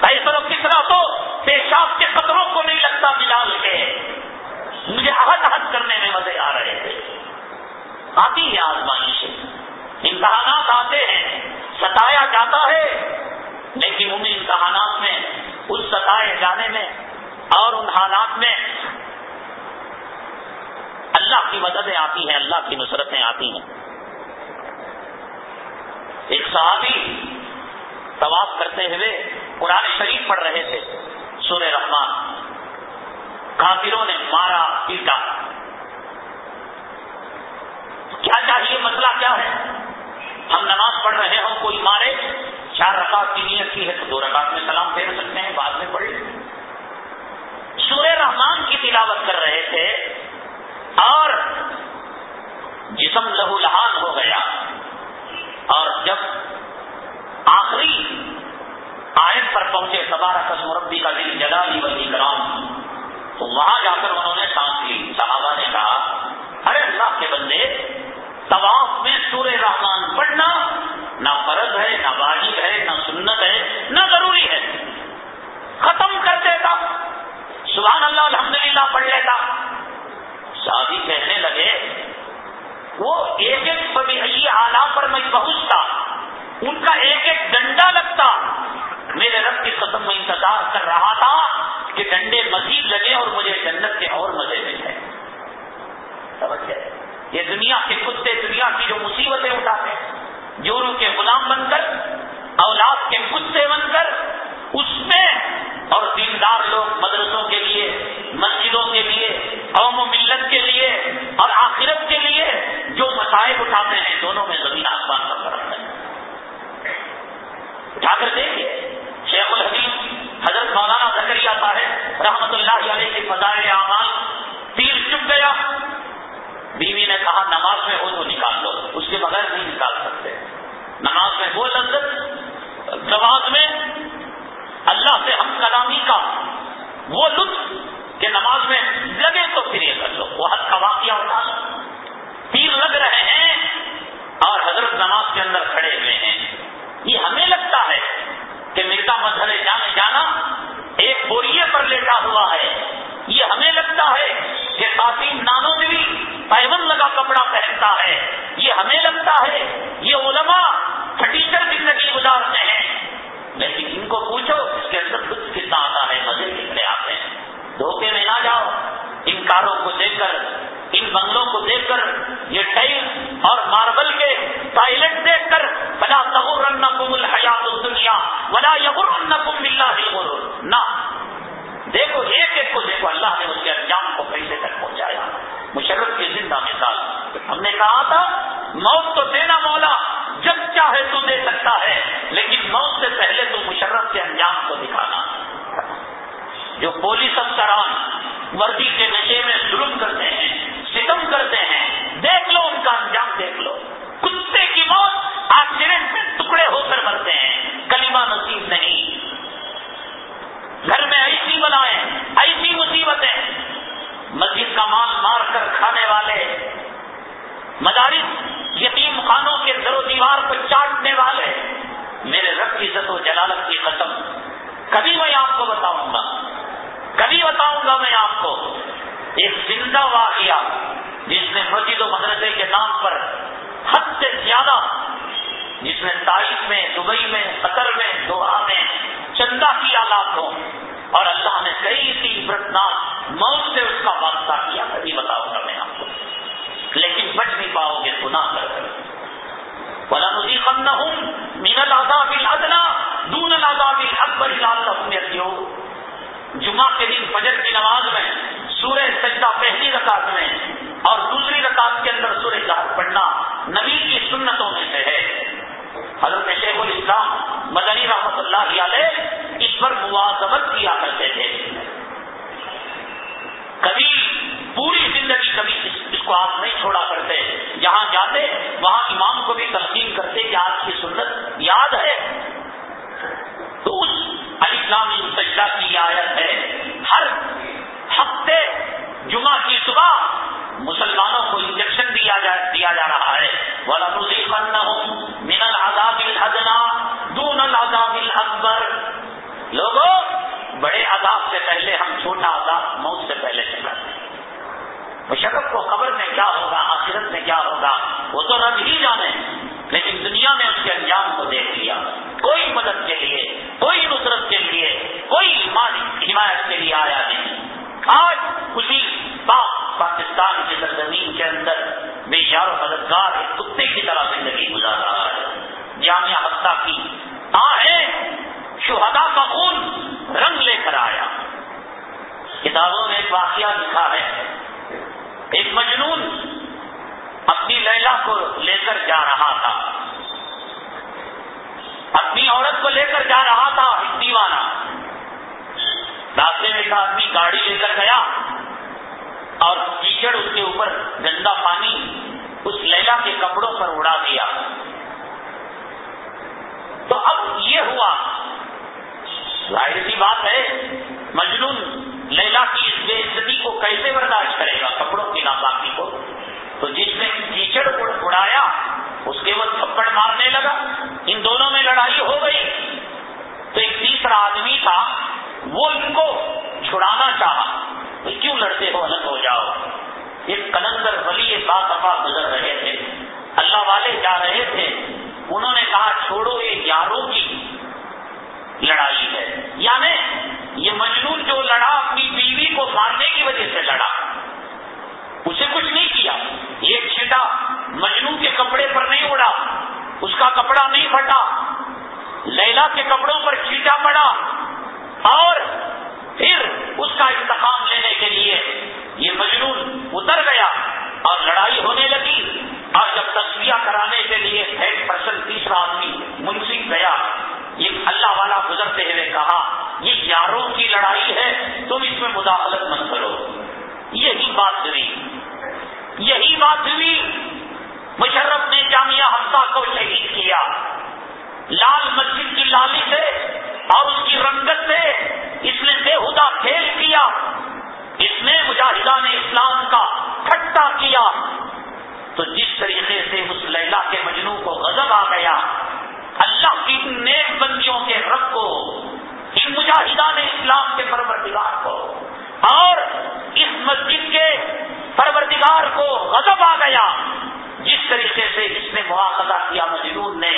پیسروں کتنا تو پیشاب کے قطروں کو نہیں لگتا بلال کے۔ مجھے عہد عہد کرنے میں مزے آ رہے تھے۔ آتی ہے آزمائش امتحانات آتے ہیں، ستایا جاتا ہے۔ لیکن ان امتحانات میں اس ستائے جانے میں اور ان حالات میں اللہ کی مددیں آتی ہیں، اللہ کی نصرتیں آتی ہیں۔ ایک صحابی طواف کرتے ہوئے قرآن شریف پڑھ رہے تھے، سورہ رحمان۔ کافروں نے مارا پیٹا کیا چاہیے؟ مسئلہ کیا ہے؟ ہم نماز پڑھ رہے ہوں، کوئی مارے، چار رکعت کی نیت کی ہے تو دو رکعت میں سلام پھیر سکتے ہیں، بعد میں پڑھ سورہ رحمان کی تلاوت کر رہے تھے اور جسم لہو لہان ہو گیا۔ اور جب آخری آیت پر پہنچے سبارہ کس مربی کا دل جلالی ولی کرام تو وہاں جا کر انہوں نے سانس لی صحابہ نے کہا، ارے اللہ کے بندے طواف میں سورہ رحمان پڑھنا نہ فرض ہے، نہ واجب ہے، نہ سنت ہے، نہ ضروری ہے۔ ختم کر دیتا۔ سبحان اللہ الحمدللہ، پڑھ لیتا۔ شادی کہنے لگے، وہ ایک ایک سبھی آلہ پر میں پہنچتا۔ ان کا ایک ایک ڈنڈا لگتا۔ میرے رب کی قدم میں انتظار کر رہا تھا کہ ڈنڈے مزید لگے اور مجھے جنت کے اور مزے ملے سمجھ گئے یہ دنیا کے کتے دنیا کی جو مصیبتیں اٹھاتے ہیں جوروں کے غلام بن کر، اولاد کے کتے بن کر، اس میں اور دیندار لوگ مدرسوں کے لیے، مسجدوں کے لیے، قوم و ملت کے لیے اور آخرت کے لیے جو مسائل اٹھاتے ہیں، دونوں میں زمین آسمان کا فرق ہے۔ اٹھا کر دیکھیے، شیخ الحدیث حضرت مولانا زکری آتا ہے رحمت اللہ علیہ کے فضائل اعمال، تیر چپ گیا۔ بیوی نے کہا، نماز میں ہو تو نکال دو اس کے بغیر نہیں نکال سکتے۔ نماز میں وہ لذت نماز میں اللہ سے ہم کلامی کا وہ لطف کہ نماز میں لگے تو پھر یہ کر لو۔ وہ حد کا واقعہ اٹھا تیر لگ رہے ہیں اور حضرت نماز کے اندر کھڑے ہوئے ہیں۔ یہ ہمیں لگتا ہے کہ مرتا مظہر جانے جانا ایک بوریے پر لیٹا ہوا ہے۔ یہ ہمیں لگتا ہے کہ تعظیم نانو بھی پیون لگا کپڑا پہنتا ہے۔ یہ ہمیں لگتا ہے، یہ علماء پھٹی زندگی گزارتے ہیں۔ لیکن ان کو پوچھو، اس کے اندر خود کتنا آتا ہے، مزے کتنے آتے ہیں۔ دھوکے میں نہ جاؤ۔ ان کاروں کو دیکھ کر، ان بنگلوں کو دیکھ کر، یہ ٹائل اور ماربل کے ٹوائلٹ دیکھ کر بلا تغر الحیات دنیا بلا یبر کم ملا نہ، دیکھو، ایک ایک کو دیکھو، اللہ نے اس کے انجام کو کیسے تک پہنچایا۔ مشرف کی زندہ مثال ہم نے کہا تھا، موت تو دینا مولا، جب چاہے تو دے سکتا ہے، لیکن موت سے پہلے تو مشرف کے انجام کو دکھانا۔ جو پولیس افسران، وردی کے نشے میں ظلم کرتے ہیں مدارس، یتیم خانوں کے در و دیوار کو چاٹنے والے، میرے رب کی عزت و جلالت کی قسم، کبھی میں آپ کو بتاؤں گا، کبھی بتاؤں گا میں آپ کو، ایک زندہ واقعہ جس نے مسجد و مدرسے کے نام پر حد سے زیادہ، جس نے تاریخ میں، دبئی میں، قطر میں، دوہا میں چندہ کیا لاکھوں اور اللہ نے کئی سی عبرتناک موت سے اس کا واسطہ کیا، کبھی بتاؤں گا۔ لیکن بچ نہیں پاؤ گے، گناہ کر بلا مجھے کم نہ ہوں مین العذاب الادنا دون العذاب الاکبر لعلهم جمعہ کے دن فجر کی نماز میں، سورہ سجدہ پہلی رکعت میں اور دوسری رکعت کے اندر سورہ جہاز پڑھنا نبی کی سنتوں میں سے ہے۔ حضرت شیخ الاسلام مدنی رحمت اللہ علیہ اس پر موازمت کیا کرتے تھے۔ کبھی پوری زندگی کبھی اس کو آپ نہیں چھوڑا کرتے۔ جہاں جاتے، وہاں امام کو بھی تلقین کرتے کہ آپ کی سنت یاد ہے۔ تو اس علی سجدہ کی آیت ہے، ہر ہفتے جمعہ کی صبح مسلمانوں کو انجیکشن دیا جا دیا جا رہا ہے۔ والا فن ہوں من العذاب الحدنا دون لوگوں بڑے عذاب سے پہلے ہم چھوٹا عذاب موت سے پہلے چلاتے ہیں۔ مشرف کو خبر میں کیا ہوگا؟ آخرت میں کیا ہوگا؟ وہ تو رب ہی جانے، لیکن دنیا میں اس کے انجام کو دیکھ لیا۔ کوئی مدد کے لیے، کوئی نصرت کے لیے، کوئی حمایت کے لیے آیا نہیں۔ آج کسی پاک پاکستان کی سرزمین کے اندر بے یار و مددگار کتے کی طرح زندگی گزار رہا ہے۔ جامعہ ہفتہ کی آئے شہدا کا خون رنگ لے کر آیا۔ کتابوں میں ایک واقعہ لکھا ہے۔ ایک مجنون اپنی لیلا کو لے کر جا رہا تھا۔ اپنی عورت کو لے کر جا رہا تھا دیوانہ۔ راستے میں ایک آدمی گاڑی لے کر گیا اور کیچڑ اس کے اوپر گندا پانی اس لیلا کے کپڑوں پر اڑا دیا۔ تو اب یہ ہوا ظاہر سی بات ہے، مجنون لیلا کی اس بے عزتی کو کیسے برداشت کرے گا کپڑوں کی ناپاکی کو؟ تو جس نے کیچڑ اڑایا، اس کے وہ تھپڑ مارنے لگا۔ ان دونوں میں لڑائی ہو گئی۔ تو ایک تیسرا آدمی تھا، وہ ان کو چھڑانا چاہا۔ کیوں لڑتے ہو، الگ ہو جاؤ؟ ایک کلندر ولی بات گزر رہے تھے۔ اللہ والے جا رہے تھے۔ انہوں نے کہا، چھوڑو یہ یاروں کی۔ لڑائی ہے۔ یعنی یہ مجنون جو لڑا اپنی بیوی کو مارنے کی وجہ سے لڑا۔ اسے کچھ نہیں کیا۔ یہ چھٹا مجنون کے کپڑے پر نہیں اڑا۔ اس کا کپڑا نہیں پھٹا۔ لیلا کے کپڑوں پر چھیٹا پڑا۔ اور پھر اس کا انتخاب لینے کے لیے یہ مجنون اتر گیا اور لڑائی ہونے لگی۔ اور جب تصویہ کرانے کے لیے ہیڈ پرسن تیسرا آدمی منسی گیا۔ یہ اللہ والا گزرتے ہوئے کہا، یہ یاروں کی لڑائی ہے، تم اس میں مداخلت مت کرو۔ یہی بات ہوئی۔ یہی بات ہوئی۔ مشرف نے جامعہ حمزہ کو شہید کیا۔ لال مسجد کی لالی سے اور اس کی رنگت سے اس نے بےحدہ کھیل کیا۔ اس نے مجاہدان اسلام کا کھٹا کیا۔ تو جس طریقے سے اس لیلا کے مجنو کو غضب آ گیا اللہ کی نیک بندیوں کے رب کو، ان مجاہدان اسلام کے پروردگار کو۔ اور اس مسجد کے پروردگار کو غضب آ گیا۔ جس طریقے سے اس نے مواخذہ کیا مجنون نے،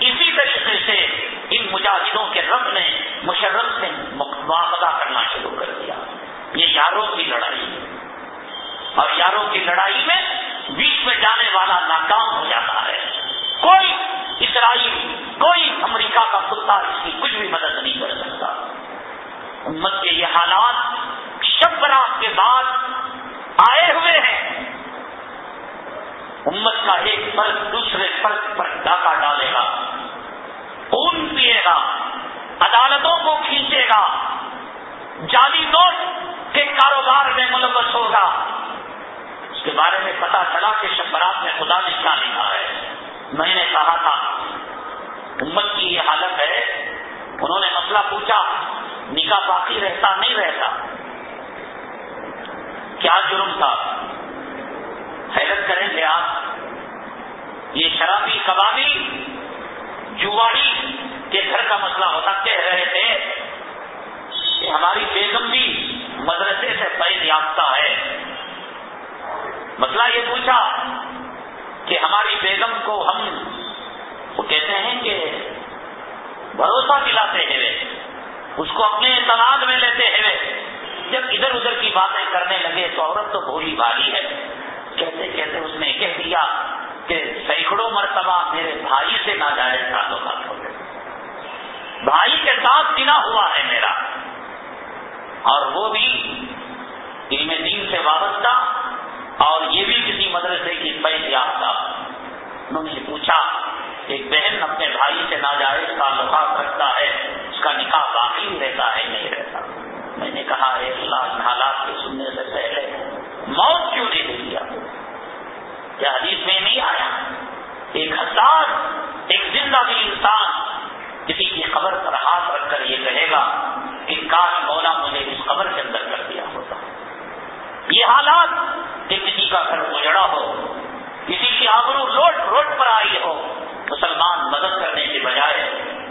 اسی طریقے سے ان مجاہدوں کے رب نے مشرف سے مواخذہ کرنا شروع کر دیا۔ یہ یاروں کی لڑائی۔ اور یاروں کی لڑائی میں بیچ میں جانے والا ناکام ہو جاتا ہے۔ کوئی اسرائیل، کوئی امریکہ کا کتا اس کی کچھ بھی مدد نہیں کر سکتا۔ امت کے یہ حالات شب برات کے بعد آئے ہوئے ہیں۔ امت کا ایک فرق دوسرے فرق پر ڈاکہ ڈالے گا، خون پیے گا، عدالتوں کو کھینچے گا، جعلی نوٹ کے کاروبار میں ملوث ہوگا۔ اس کے بارے میں پتا چلا کہ شبرات میں خدا نے کیا لکھا ہے۔ میں نے کہا تھا، امت کی یہ حالت ہے. انہوں نے مسئلہ پوچھا، نکاح باقی رہتا نہیں رہتا. کیا جرم تھا؟ حیرت کریں گے آپ. یہ شرابی کبابی جواڑی کے گھر کا مسئلہ ہوتا کہہ رہے تھے کہ ہماری بیگم بھی مدرسے سے فیض یافتہ ہے. مسئلہ یہ پوچھا کہ ہماری بیگم کو ہم وہ کہتے ہیں کہ بھروسہ دلاتے ہوئے، اس کو اپنے اعتماد میں لیتے ہوئے جب ادھر ادھر کی باتیں کرنے لگے تو عورت تو بھولی بھاری ہے۔ کہتے کہتے اس نے کہہ دیا کہ سینکڑوں مرتبہ میرے بھائی سے نہ جائے تعلقات ہو گئے۔ بھائی کے ساتھ گنا ہوا ہے میرا۔ اور وہ بھی علم دین سے وابستہ اور یہ بھی کسی مدرسے کی پیس یافتہ انہوں نے پوچھا، ایک بہن اپنے بھائی سے ناجائز تعلقات رکھتا ہے، اس کا نکاح باقی رہتا ہے نہیں رہتا؟ میں نے کہا اللہ حالات کے سننے سے پہلے موت کیوں نہیں دے دیا کیا حدیث میں نہیں آیا؟ ایک ہزار ایک زندہ بھی انسان کسی کی خبر پر ہاتھ رکھ کر یہ کہے گا، کہ کاش مولا مجھے اس خبر کے اندر یہ حالات کہ کسی کا گھر اجڑا ہو۔ کسی کی آبرو روڈ روڈ پر آئی ہو۔ مسلمان مدد کرنے کے بجائے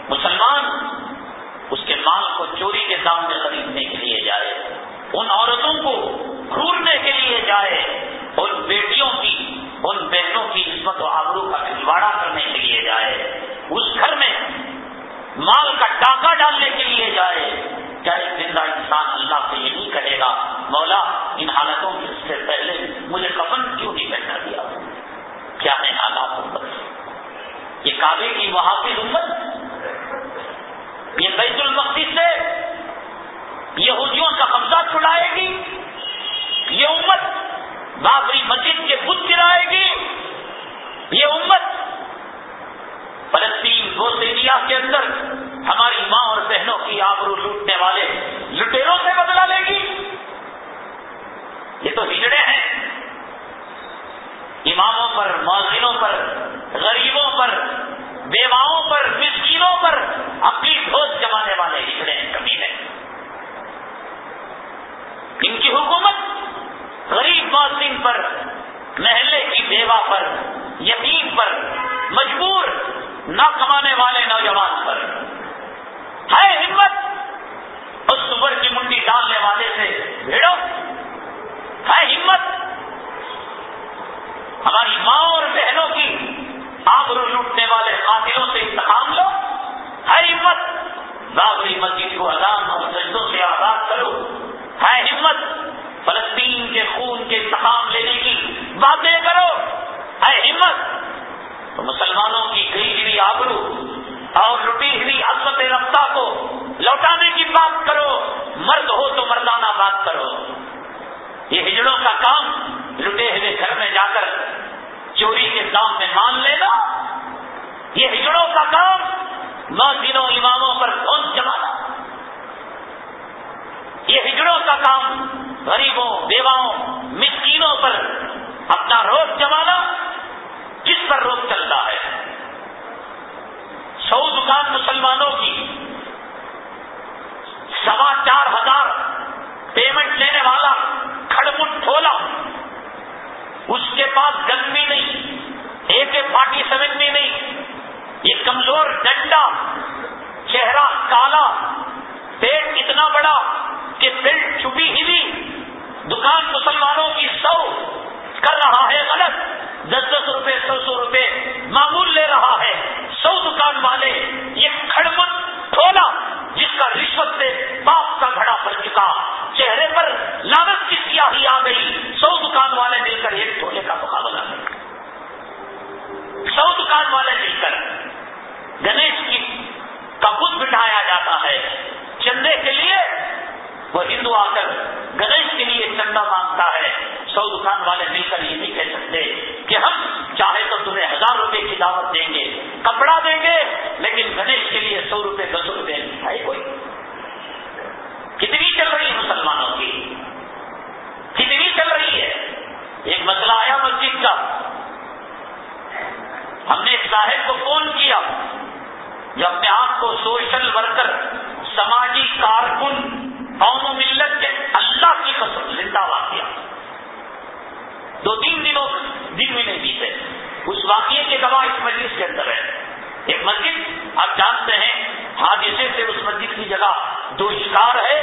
مسلمان اس کے مال کو چوری کے دام میں خریدنے کے لیے جائے۔ ان عورتوں کو ڈھونڈنے کے لیے جائے۔ ان بیٹیوں کی، ان بہنوں کی عزمت و آبرو کا پھلواڑا کرنے کے لیے جائے۔ اس گھر میں مال کا ڈاکہ ڈالنے کے لیے جائے۔ کیا ایک زندہ انسان اللہ سے یہ نہیں کہے گا، مولا، ان حالتوں سے پہلے مجھے کفن کیوں نہیں پہنا دیا؟ کیا ہے حالات امت یہ کعبے کی محافظ امت؟ یہ بیت المقدس سے یہودیوں کا قبضہ چھڑائے گی؟ یہ امت بابری مسجد کے بت گرائے گی؟ یہ امت فلسطین گوسینیا کے اندر ہماری ماں اور بہنوں کی آبرو لوٹنے والے لٹیروں سے بدلا لے گی۔ یہ تو ہجڑے ہیں۔ اماموں پر موزنوں پر، غریبوں پر، بیواؤں پر، مسکینوں پر اپنی ڈھوس جمانے والے ہجڑے ہیں، کمی ہے۔ ان کی حکومت غریب موزن پر، محلے کی بیوہ پر، یتیم پر، مجبور نہ کمانے والے نوجوان پر۔ ہے ہمت اس سور کی منڈی ڈالنے والے سے بھیڑو۔ ہے ہمت۔ ہماری ماں اور بہنوں کی آبرو لوٹنے والے قاتلوں سے انتخاب لو۔ ہے ہمت۔ بابری مسجد کو اذان اور سجدوں سے آزاد کرو۔ ہے ہمت۔ فلسطین کے خون کے انتخاب لینے کی باتیں کرو۔ ہے ہمت۔ تو مسلمانوں کی گئی ہوئی آبرو اور لٹی ہوئی عظمت رفتہ کو، لوٹانے کی بات کرو، مرد ہو تو مردانہ بات کرو۔ یہ ہجڑوں کا کام، لٹے ہوئے گھر میں جا کر چوری کے دام میں مان لینا۔ یہ ہجڑوں کا کام نو دنوں اماموں پر کون جمانا۔ یہ ہجڑوں کا کام، غریبوں، بیواؤں، مسکینوں پر اپنا روک جمانا کس پر روک چلتا ہے۔ سو دکان مسلمانوں کی سوا چار ہزار پیمنٹ لینے والا کھڑمٹ ٹھولا۔ اس کے پاس گن بھی نہیں ایک فارٹی سیون بھی نہیں۔ یہ کمزور ڈنڈا چہرہ کالا، پیٹ اتنا بڑا کہ پیٹ چھپی ہی دکان مسلمانوں کی سو کر رہا ہے غلط۔ دس دس روپے، سو سو روپے معمول لے رہا ہے۔ سو دکان والے یہ کھڑمت کھولا جس کا رشوت سے باپ کا گھڑا پڑ چکا۔ چہرے پر لاگت کی سیاہی آ گئی۔ سو دکان والے مل کر ایک ٹولے کا مقابلہ۔ سو دکان والے مل کر گنیش کی کا بت بٹھایا جاتا ہے۔ چندے کے لیے وہ ہندو آ کر گنیش کے لیے چندہ مانگتا ہے۔ سو دکان والے مل کر یہ نہیں کہہ سکتے کہ ہم چاہے تو تمہیں ہزار روپے کی دعوت دیں گے، کپڑا دیں گے، لیکن گنیش کے لیے سو روپے، دس روپے ہے کوئی؟ کتنی چل رہی ہے مسلمانوں کی؟ کتنی چل رہی ہے؟ ایک مسئلہ آیا مسجد کا۔ ہم نے صاحب کو فون کیا، جو اپنے آپ کو سوشل ورکر، سماجی کارکن قوم و ملت کے اللہ کی قسم، زندہ واقعہ۔ دو تین دنوں دن میں نہیں بیتے۔ اس واقعے کے گواہ اس مجلس کے اندر ہے ایک مسجد، آپ جانتے ہیں، حادثے سے اس مسجد کی جگہ دو شکار ہے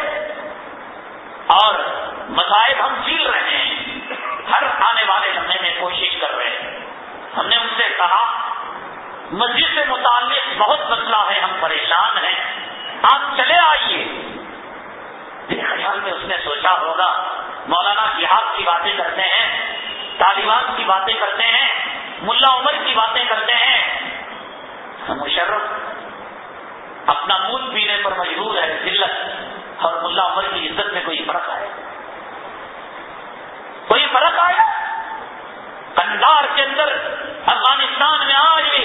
اور مسائل ہم جیل رہے ہیں۔ ہر آنے والے لمحے میں کوشش کر رہے ہیں۔ ہم نے ان سے کہا، مسجد سے متعلق بہت مسئلہ ہے، ہم پریشان ہیں۔ آپ چلے آئیے۔ میرے خیال میں اس نے سوچا ہوگا، مولانا جہاد کی باتیں کرتے ہیں، طالبان کی باتیں کرتے ہیں، ملا عمر کی باتیں کرتے ہیں۔ مشرف، اپنا منہ پینے پر مجبور ہے، ذلت اور ملا عمر کی عزت میں کوئی فرق آئے کوئی فرق آیا؟ کندار کے اندر افغانستان میں آج بھی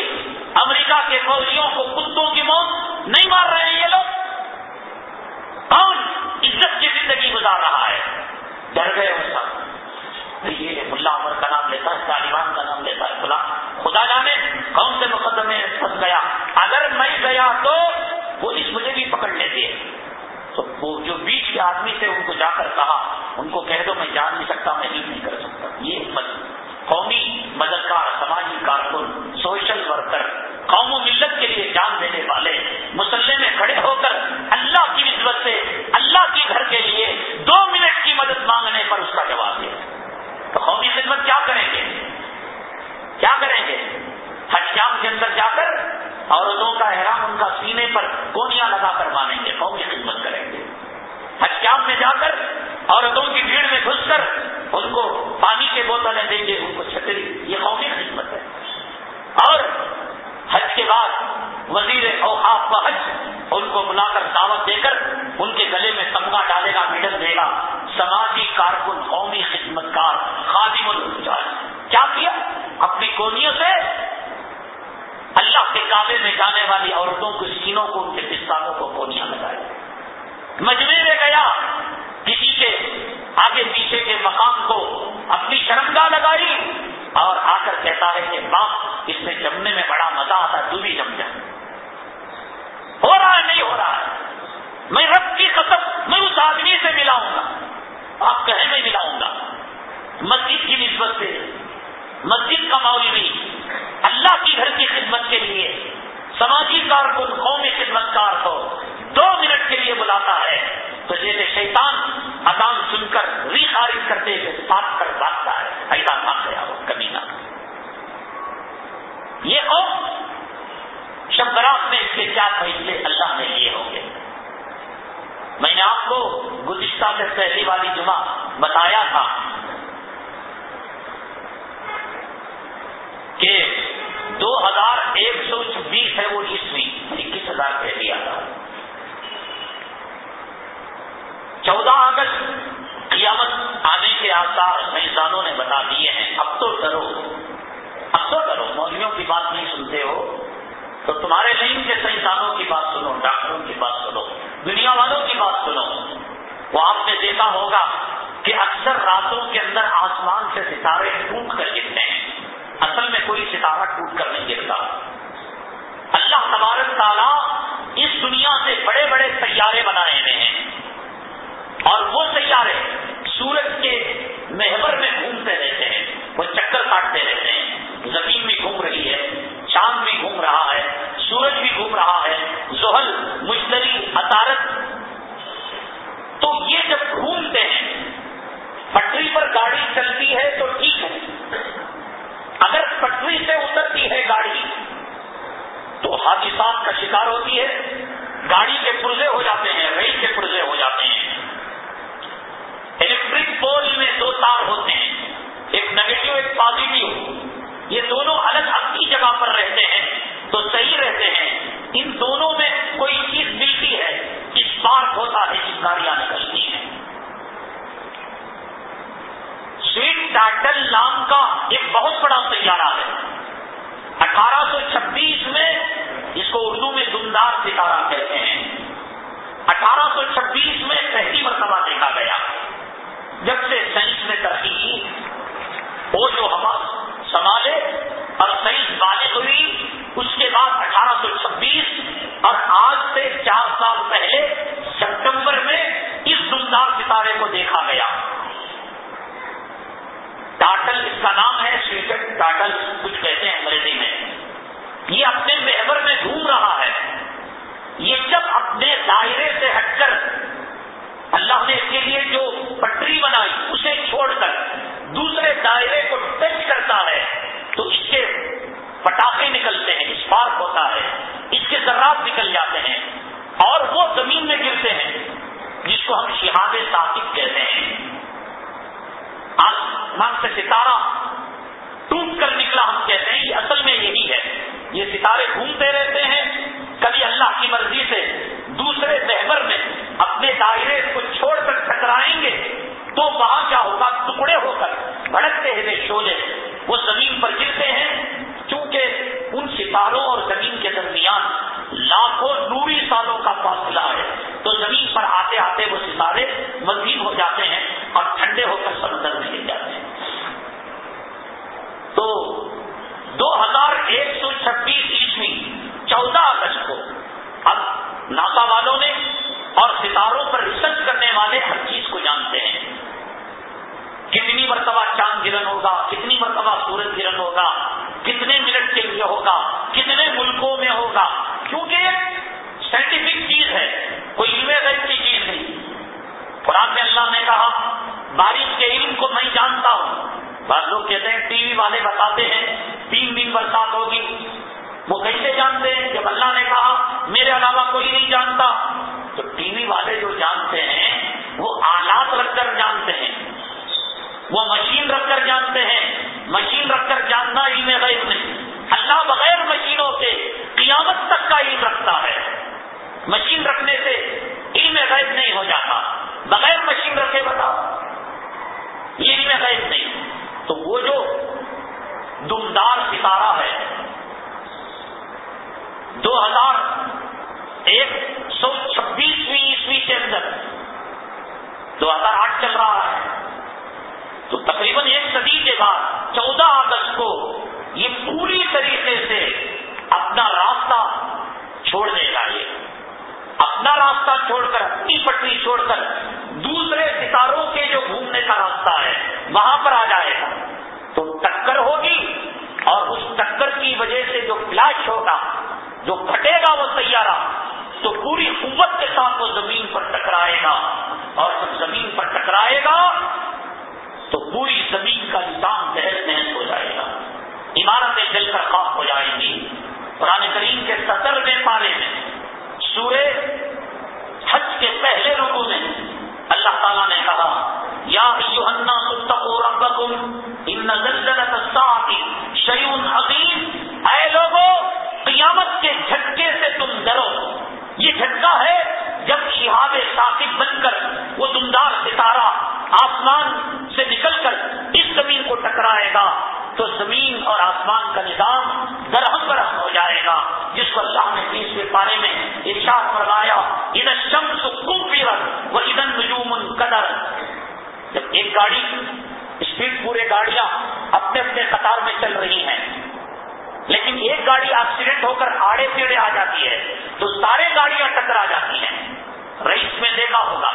امریکہ کے فوجیوں کو کتوں کی موت نہیں مار رہے ہیں یہ لوگ۔ کی زندگی گزار رہا ہے۔ ڈر گئے ان سب۔ یہ ملا عمر کا نام لیتا ہے، طالبان کا نام لیتا ہے خدا خدا جانے کون سے مقدمے پھنس گیا۔ اگر میں گیا تو وہ اس مجھے بھی پکڑ لیتے۔ تو وہ جو بیچ کے آدمی تھے، ان کو جا کر کہا، ان کو کہہ دو، میں جان نہیں سکتا، میں نہیں کر سکتا۔ یہ قومی مددگار، سماجی کارکن، سوشل ورکر قوم و ملت کے لیے جان دینے والے مسلح میں کھڑے ہو کر اللہ کی نسبت سے، اللہ کے گھر کے لیے دو منٹ کی مدد مانگنے پر اس کا جواب دیا تو قومی خدمت کیا کریں گے؟ کیا کریں گے؟ حجام کے اندر جا کر عورتوں کا احرام، ان کا سینے پر کونیاں لگا کر مانیں گے، قومی خدمت کریں گے۔ حجام میں جا کر عورتوں کی بھیڑ میں گھس کر ان کو پانی کے بوتلیں دیں گے، ان کو چھتری، یہ قومی خدمت ہے۔ اور حج کے بعد وزیر اوقاف و حج ان کو بلا کر دعوت دے کر ان کے گلے میں تمغہ ڈالے گا، میڈل دے گا۔ سماجی کارکن، قومی خدمت کار خادم الجال کیا کیا؟ اپنی کونیوں سے اللہ کے کعبے میں جانے والی عورتوں کے سینوں کو، ان کے پستانوں کو کونیاں لگائے۔ مجمے میں گیا، کسی کے آگے پیچھے کے مقام کو اپنی شرمگاہ لگائی۔ اور آ کر کہتا ہے کہ باپ، اس میں جمنے میں بڑا مزہ آتا ہے، تو بھی جم جا۔ ہو رہا ہے، نہیں ہو رہا ہے۔ میں رب کی قسم، میں اس آدمی سے ملاؤں گا۔ آپ کہیں میں ملاؤں گا؟ مسجد کی نسبت سے، مسجد کا مولوی، اللہ کی گھر کی خدمت کے لیے، سماجی کارکن، قومی خدمت کار کو دو منٹ کے لیے بلاتا ہے۔ تو جیسے شیطان ادان سن کر ری خارج کرتے ہوئے ساتھ کر بانٹتا ہے۔ ایسا بات گیا وہ کمی نہ۔ یہ خوف شب برات میں اس کے کیا فیصلے اللہ نے لیے ہوں گے۔ میں نے آپ کو گزشتہ سے پہلی والی جمعہ بتایا تھا کہ دو ہزار ایک سو چھبیس ہے وہ عیسوی، اکیس ہزار بھیج دیا تھا چودہ اگست قیامت آنے کے آثار سائنسدانوں نے بتا دیے ہیں۔ اب تو ڈرو۔ اب تو ڈرو۔ مولویوں کی بات نہیں سنتے ہو۔ تو تمہارے نہیں کے سائنسدانوں کی بات سنو، ڈاکٹروں کی بات سنو، دنیا والوں کی بات سنو۔ وہ آپ نے دیکھا ہوگا کہ اکثر راتوں کے اندر آسمان سے ستارے ٹوٹ کر گرتے ہیں۔ اصل میں کوئی ستارہ ٹوٹ کر نہیں گرتا۔ اللہ تبارک تعالیٰ اس دنیا سے بڑے بڑے سیارے بنائے ہوئے ہیں۔ اور وہ سیارے سورج کے محور میں گھومتے رہتے ہیں۔ کا علم رکھتا ہے۔ مشین رکھنے سے علم غیب نہیں ہو جاتا۔ بغیر مشین رکھے بتاؤ۔ علم غیب نہیں۔ تو وہ جو دمدار ستارہ ہے، دو ہزار ایک سو چھبیسویں عیسوی کے اندر، دو ہزار آٹھ چل رہا ہے۔ تو تقریباً ایک صدی کے بعد، چودہ اگست کو یہ پوری طریقے سے اپنا راستہ چھوڑ دے گا یہ۔ اپنا راستہ چھوڑ کر اپنی پٹری چھوڑ کر دوسرے ستاروں کے جو گھومنے کا راستہ ہے، وہاں پر آ جائے گا۔ تو ٹکر ہوگی اور اس ٹکر کی وجہ سے جو فلیش ہوگا، جو پھٹے گا وہ سیارہ، تو پوری قوت کے ساتھ وہ زمین پر ٹکرائے گا۔ اور جب زمین پر ٹکرائے گا، تو پوری زمین کا نظام تحت محنت ہو جائے گا۔ عمارتیں جل کر خاص ہو جائیں گی۔ قرآن کریم کے سترویں پارے میں سورے حج کے پہلے رکو میں اللہ تعالیٰ نے کہا، یا ربکم ان شیون عظیم۔ اے لوگوں قیامت کے جھٹکے سے تم ڈرو۔ یہ جھٹکا ہے جب شہاب ثاقب بن کر وہ دمدار ستارہ آسمان سے نکل کر اس زمین کو ٹکرائے گا۔ تو زمین اور آسمان کا نظام درہم برہم ہو جائے گا، جس کو اللہ نے تیسرے پارے میں ارشاد فرمایا ادھر شمس کم وہ ادن نجوم قدر جب ایک گاڑی، اسپیڈ پورے گاڑیاں اپنے اپنے قطار میں چل رہی ہیں، لیکن ایک گاڑی ایکسیڈنٹ ہو کر آڑے پیڑے آ جاتی ہے، تو سارے گاڑیاں ٹکرا جاتی ہیں۔ رئیس میں دیکھا ہوگا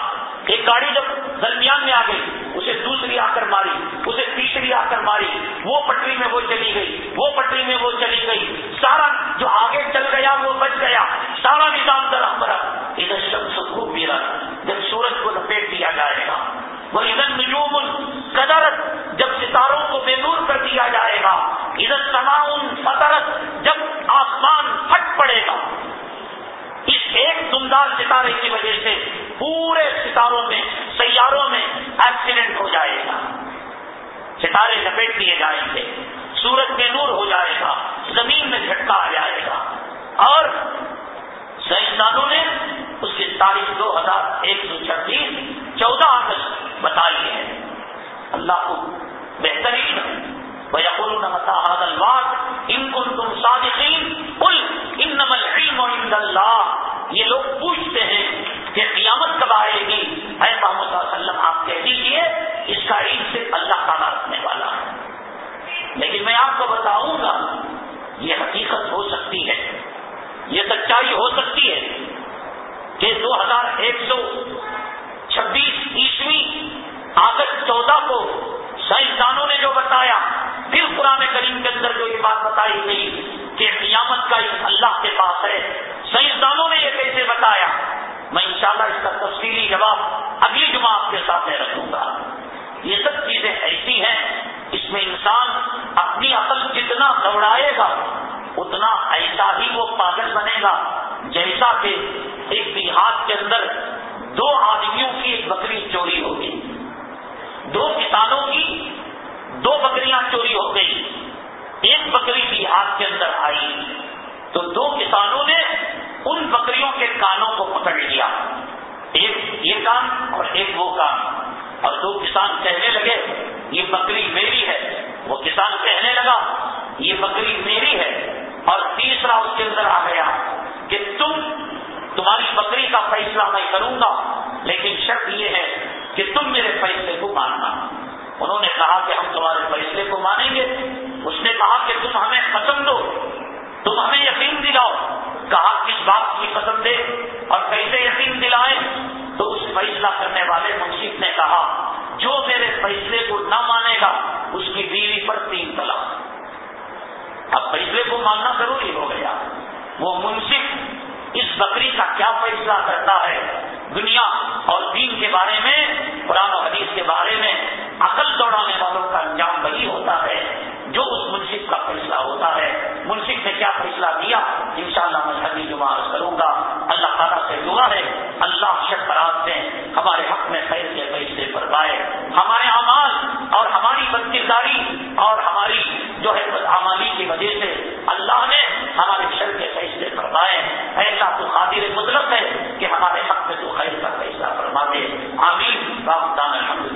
ایک گاڑی جب درمیان میں آ گئی، اسے دوسری آ کر ماری، اسے تیسری آ کر ماری، وہ پٹری میں وہ چلی گئی، وہ پٹری میں وہ چلی گئی، سارا جو آگے چل گیا وہ بچ گیا، سارا نظام درخ برف ادھر شخص خوب میرا جب سورج کو لپیٹ دیا جائے گا۔ وہ ادھر نجوم قدرت جب ستاروں کو بے نور کر دیا جائے گا۔ ادھر سماؤن فطرت جب آسمان پھٹ پڑے گا۔ اس ایک دمدار ستارے کی وجہ سے پورے ستاروں میں، سیاروں میں ایکسیڈنٹ ہو جائے گا۔ ستارے لپیٹ دیے جائیں گے، سورج میں نور ہو جائے گا، زمین میں جھٹکا آ جائے گا۔ اور سائنسدانوں نے اس کی تاریخ دو ہزار ایک سو چھبیس، چودہ اگست بتائی ہے۔ اللہ کو بہترین بہترین ان کو تم صادقین کل ان نمل علم اللہ. یہ لوگ پوچھتے ہیں کہ قیامت کب آئے گی؟ اے محمد صلی اللہ علیہ وسلم، آپ کہہ دیجیے اس کا علم صرف اللہ تعالیٰ رکھنے والا ہے۔ لیکن میں آپ کو بتاؤں گا، یہ حقیقت ہو سکتی ہے، یہ سچائی ہو سکتی ہے کہ دو ہزار ایک سو چھبیس عیسوی اگست چودہ کو سائنسدانوں نے جو بتایا، پھر قرآن کریم کے اندر جو یہ بات بتائی گئی کہ قیامت کا اللہ کے پاس ہے۔ سائنسدانوں نے یہ کیسے بتایا۔ میں انشاءاللہ اس کا تفصیلی جواب اگلی جمعہ آپ کے ساتھ رکھوں گا۔ یہ سب چیزیں ایسی ہیں، اس میں انسان اپنی عقل جتنا دوڑائے گا، اتنا ایسا ہی وہ پاگل بنے گا جیسا کہ ایک دیہات کے اندر دو آدمیوں کی ایک بکری چوری ہوگی دو کسانوں کی دو بکریاں چوری ہو گئی۔ ایک بکری بھی ہاتھ کے اندر آئی تو دو کسانوں نے ان بکریوں کے کانوں کو پکڑ لیا۔ ایک یہ کان اور ایک وہ کان۔ اور دو کسان کہنے لگے، یہ بکری میری ہے۔ وہ کسان کہنے لگا، یہ بکری میری ہے۔ اور تیسرا اس کے اندر آ گیا کہ تم، تمہاری بکری کا فیصلہ میں کروں گا، لیکن شرط یہ ہے کہ تم میرے فیصلے کو ماننا انہوں نے کہا کہ ہم تمہارے فیصلے کو مانیں گے۔ اس نے کہا کہ تم ہمیں قسم دو تم ہمیں یقین دلاؤ۔ کہا کس بات کی قسم دے اور کیسے یقین دلائے تو اس فیصلہ کرنے والے منصف نے کہا، جو میرے فیصلے کو نہ مانے گا، اس کی بیوی پر تین طلاق۔ اب فیصلے کو ماننا ضروری ہو گیا۔ وہ منصف اس بکری کا کیا فیصلہ کرتا ہے دنیا اور دین کے بارے میں، قرآن و حدیث کے بارے میں عقل دوڑانے والوں کا انجام وہی ہوتا ہے جو اس منصف کا فیصلہ ہوتا ہے۔ منصف نے کیا فیصلہ دیا انشاءاللہ میں حدیث جمع کروں گا، اللہ تعالیٰ سے دعا ہے، اللہ شکرات سے ہمارے حق میں خیر کے فیصلے پر پائے ہمارے اعمال اور ہماری بدکرداری اور ہماری جو ہے بدعمالی کی وجہ سے اللہ نے ہمارے شر کے فیصلے فرمائے ایسا تو خاطر مطلب ہے کہ ہمارے حق میں تو خیر کا فیصلہ فرما دے۔ آمین۔ الحمد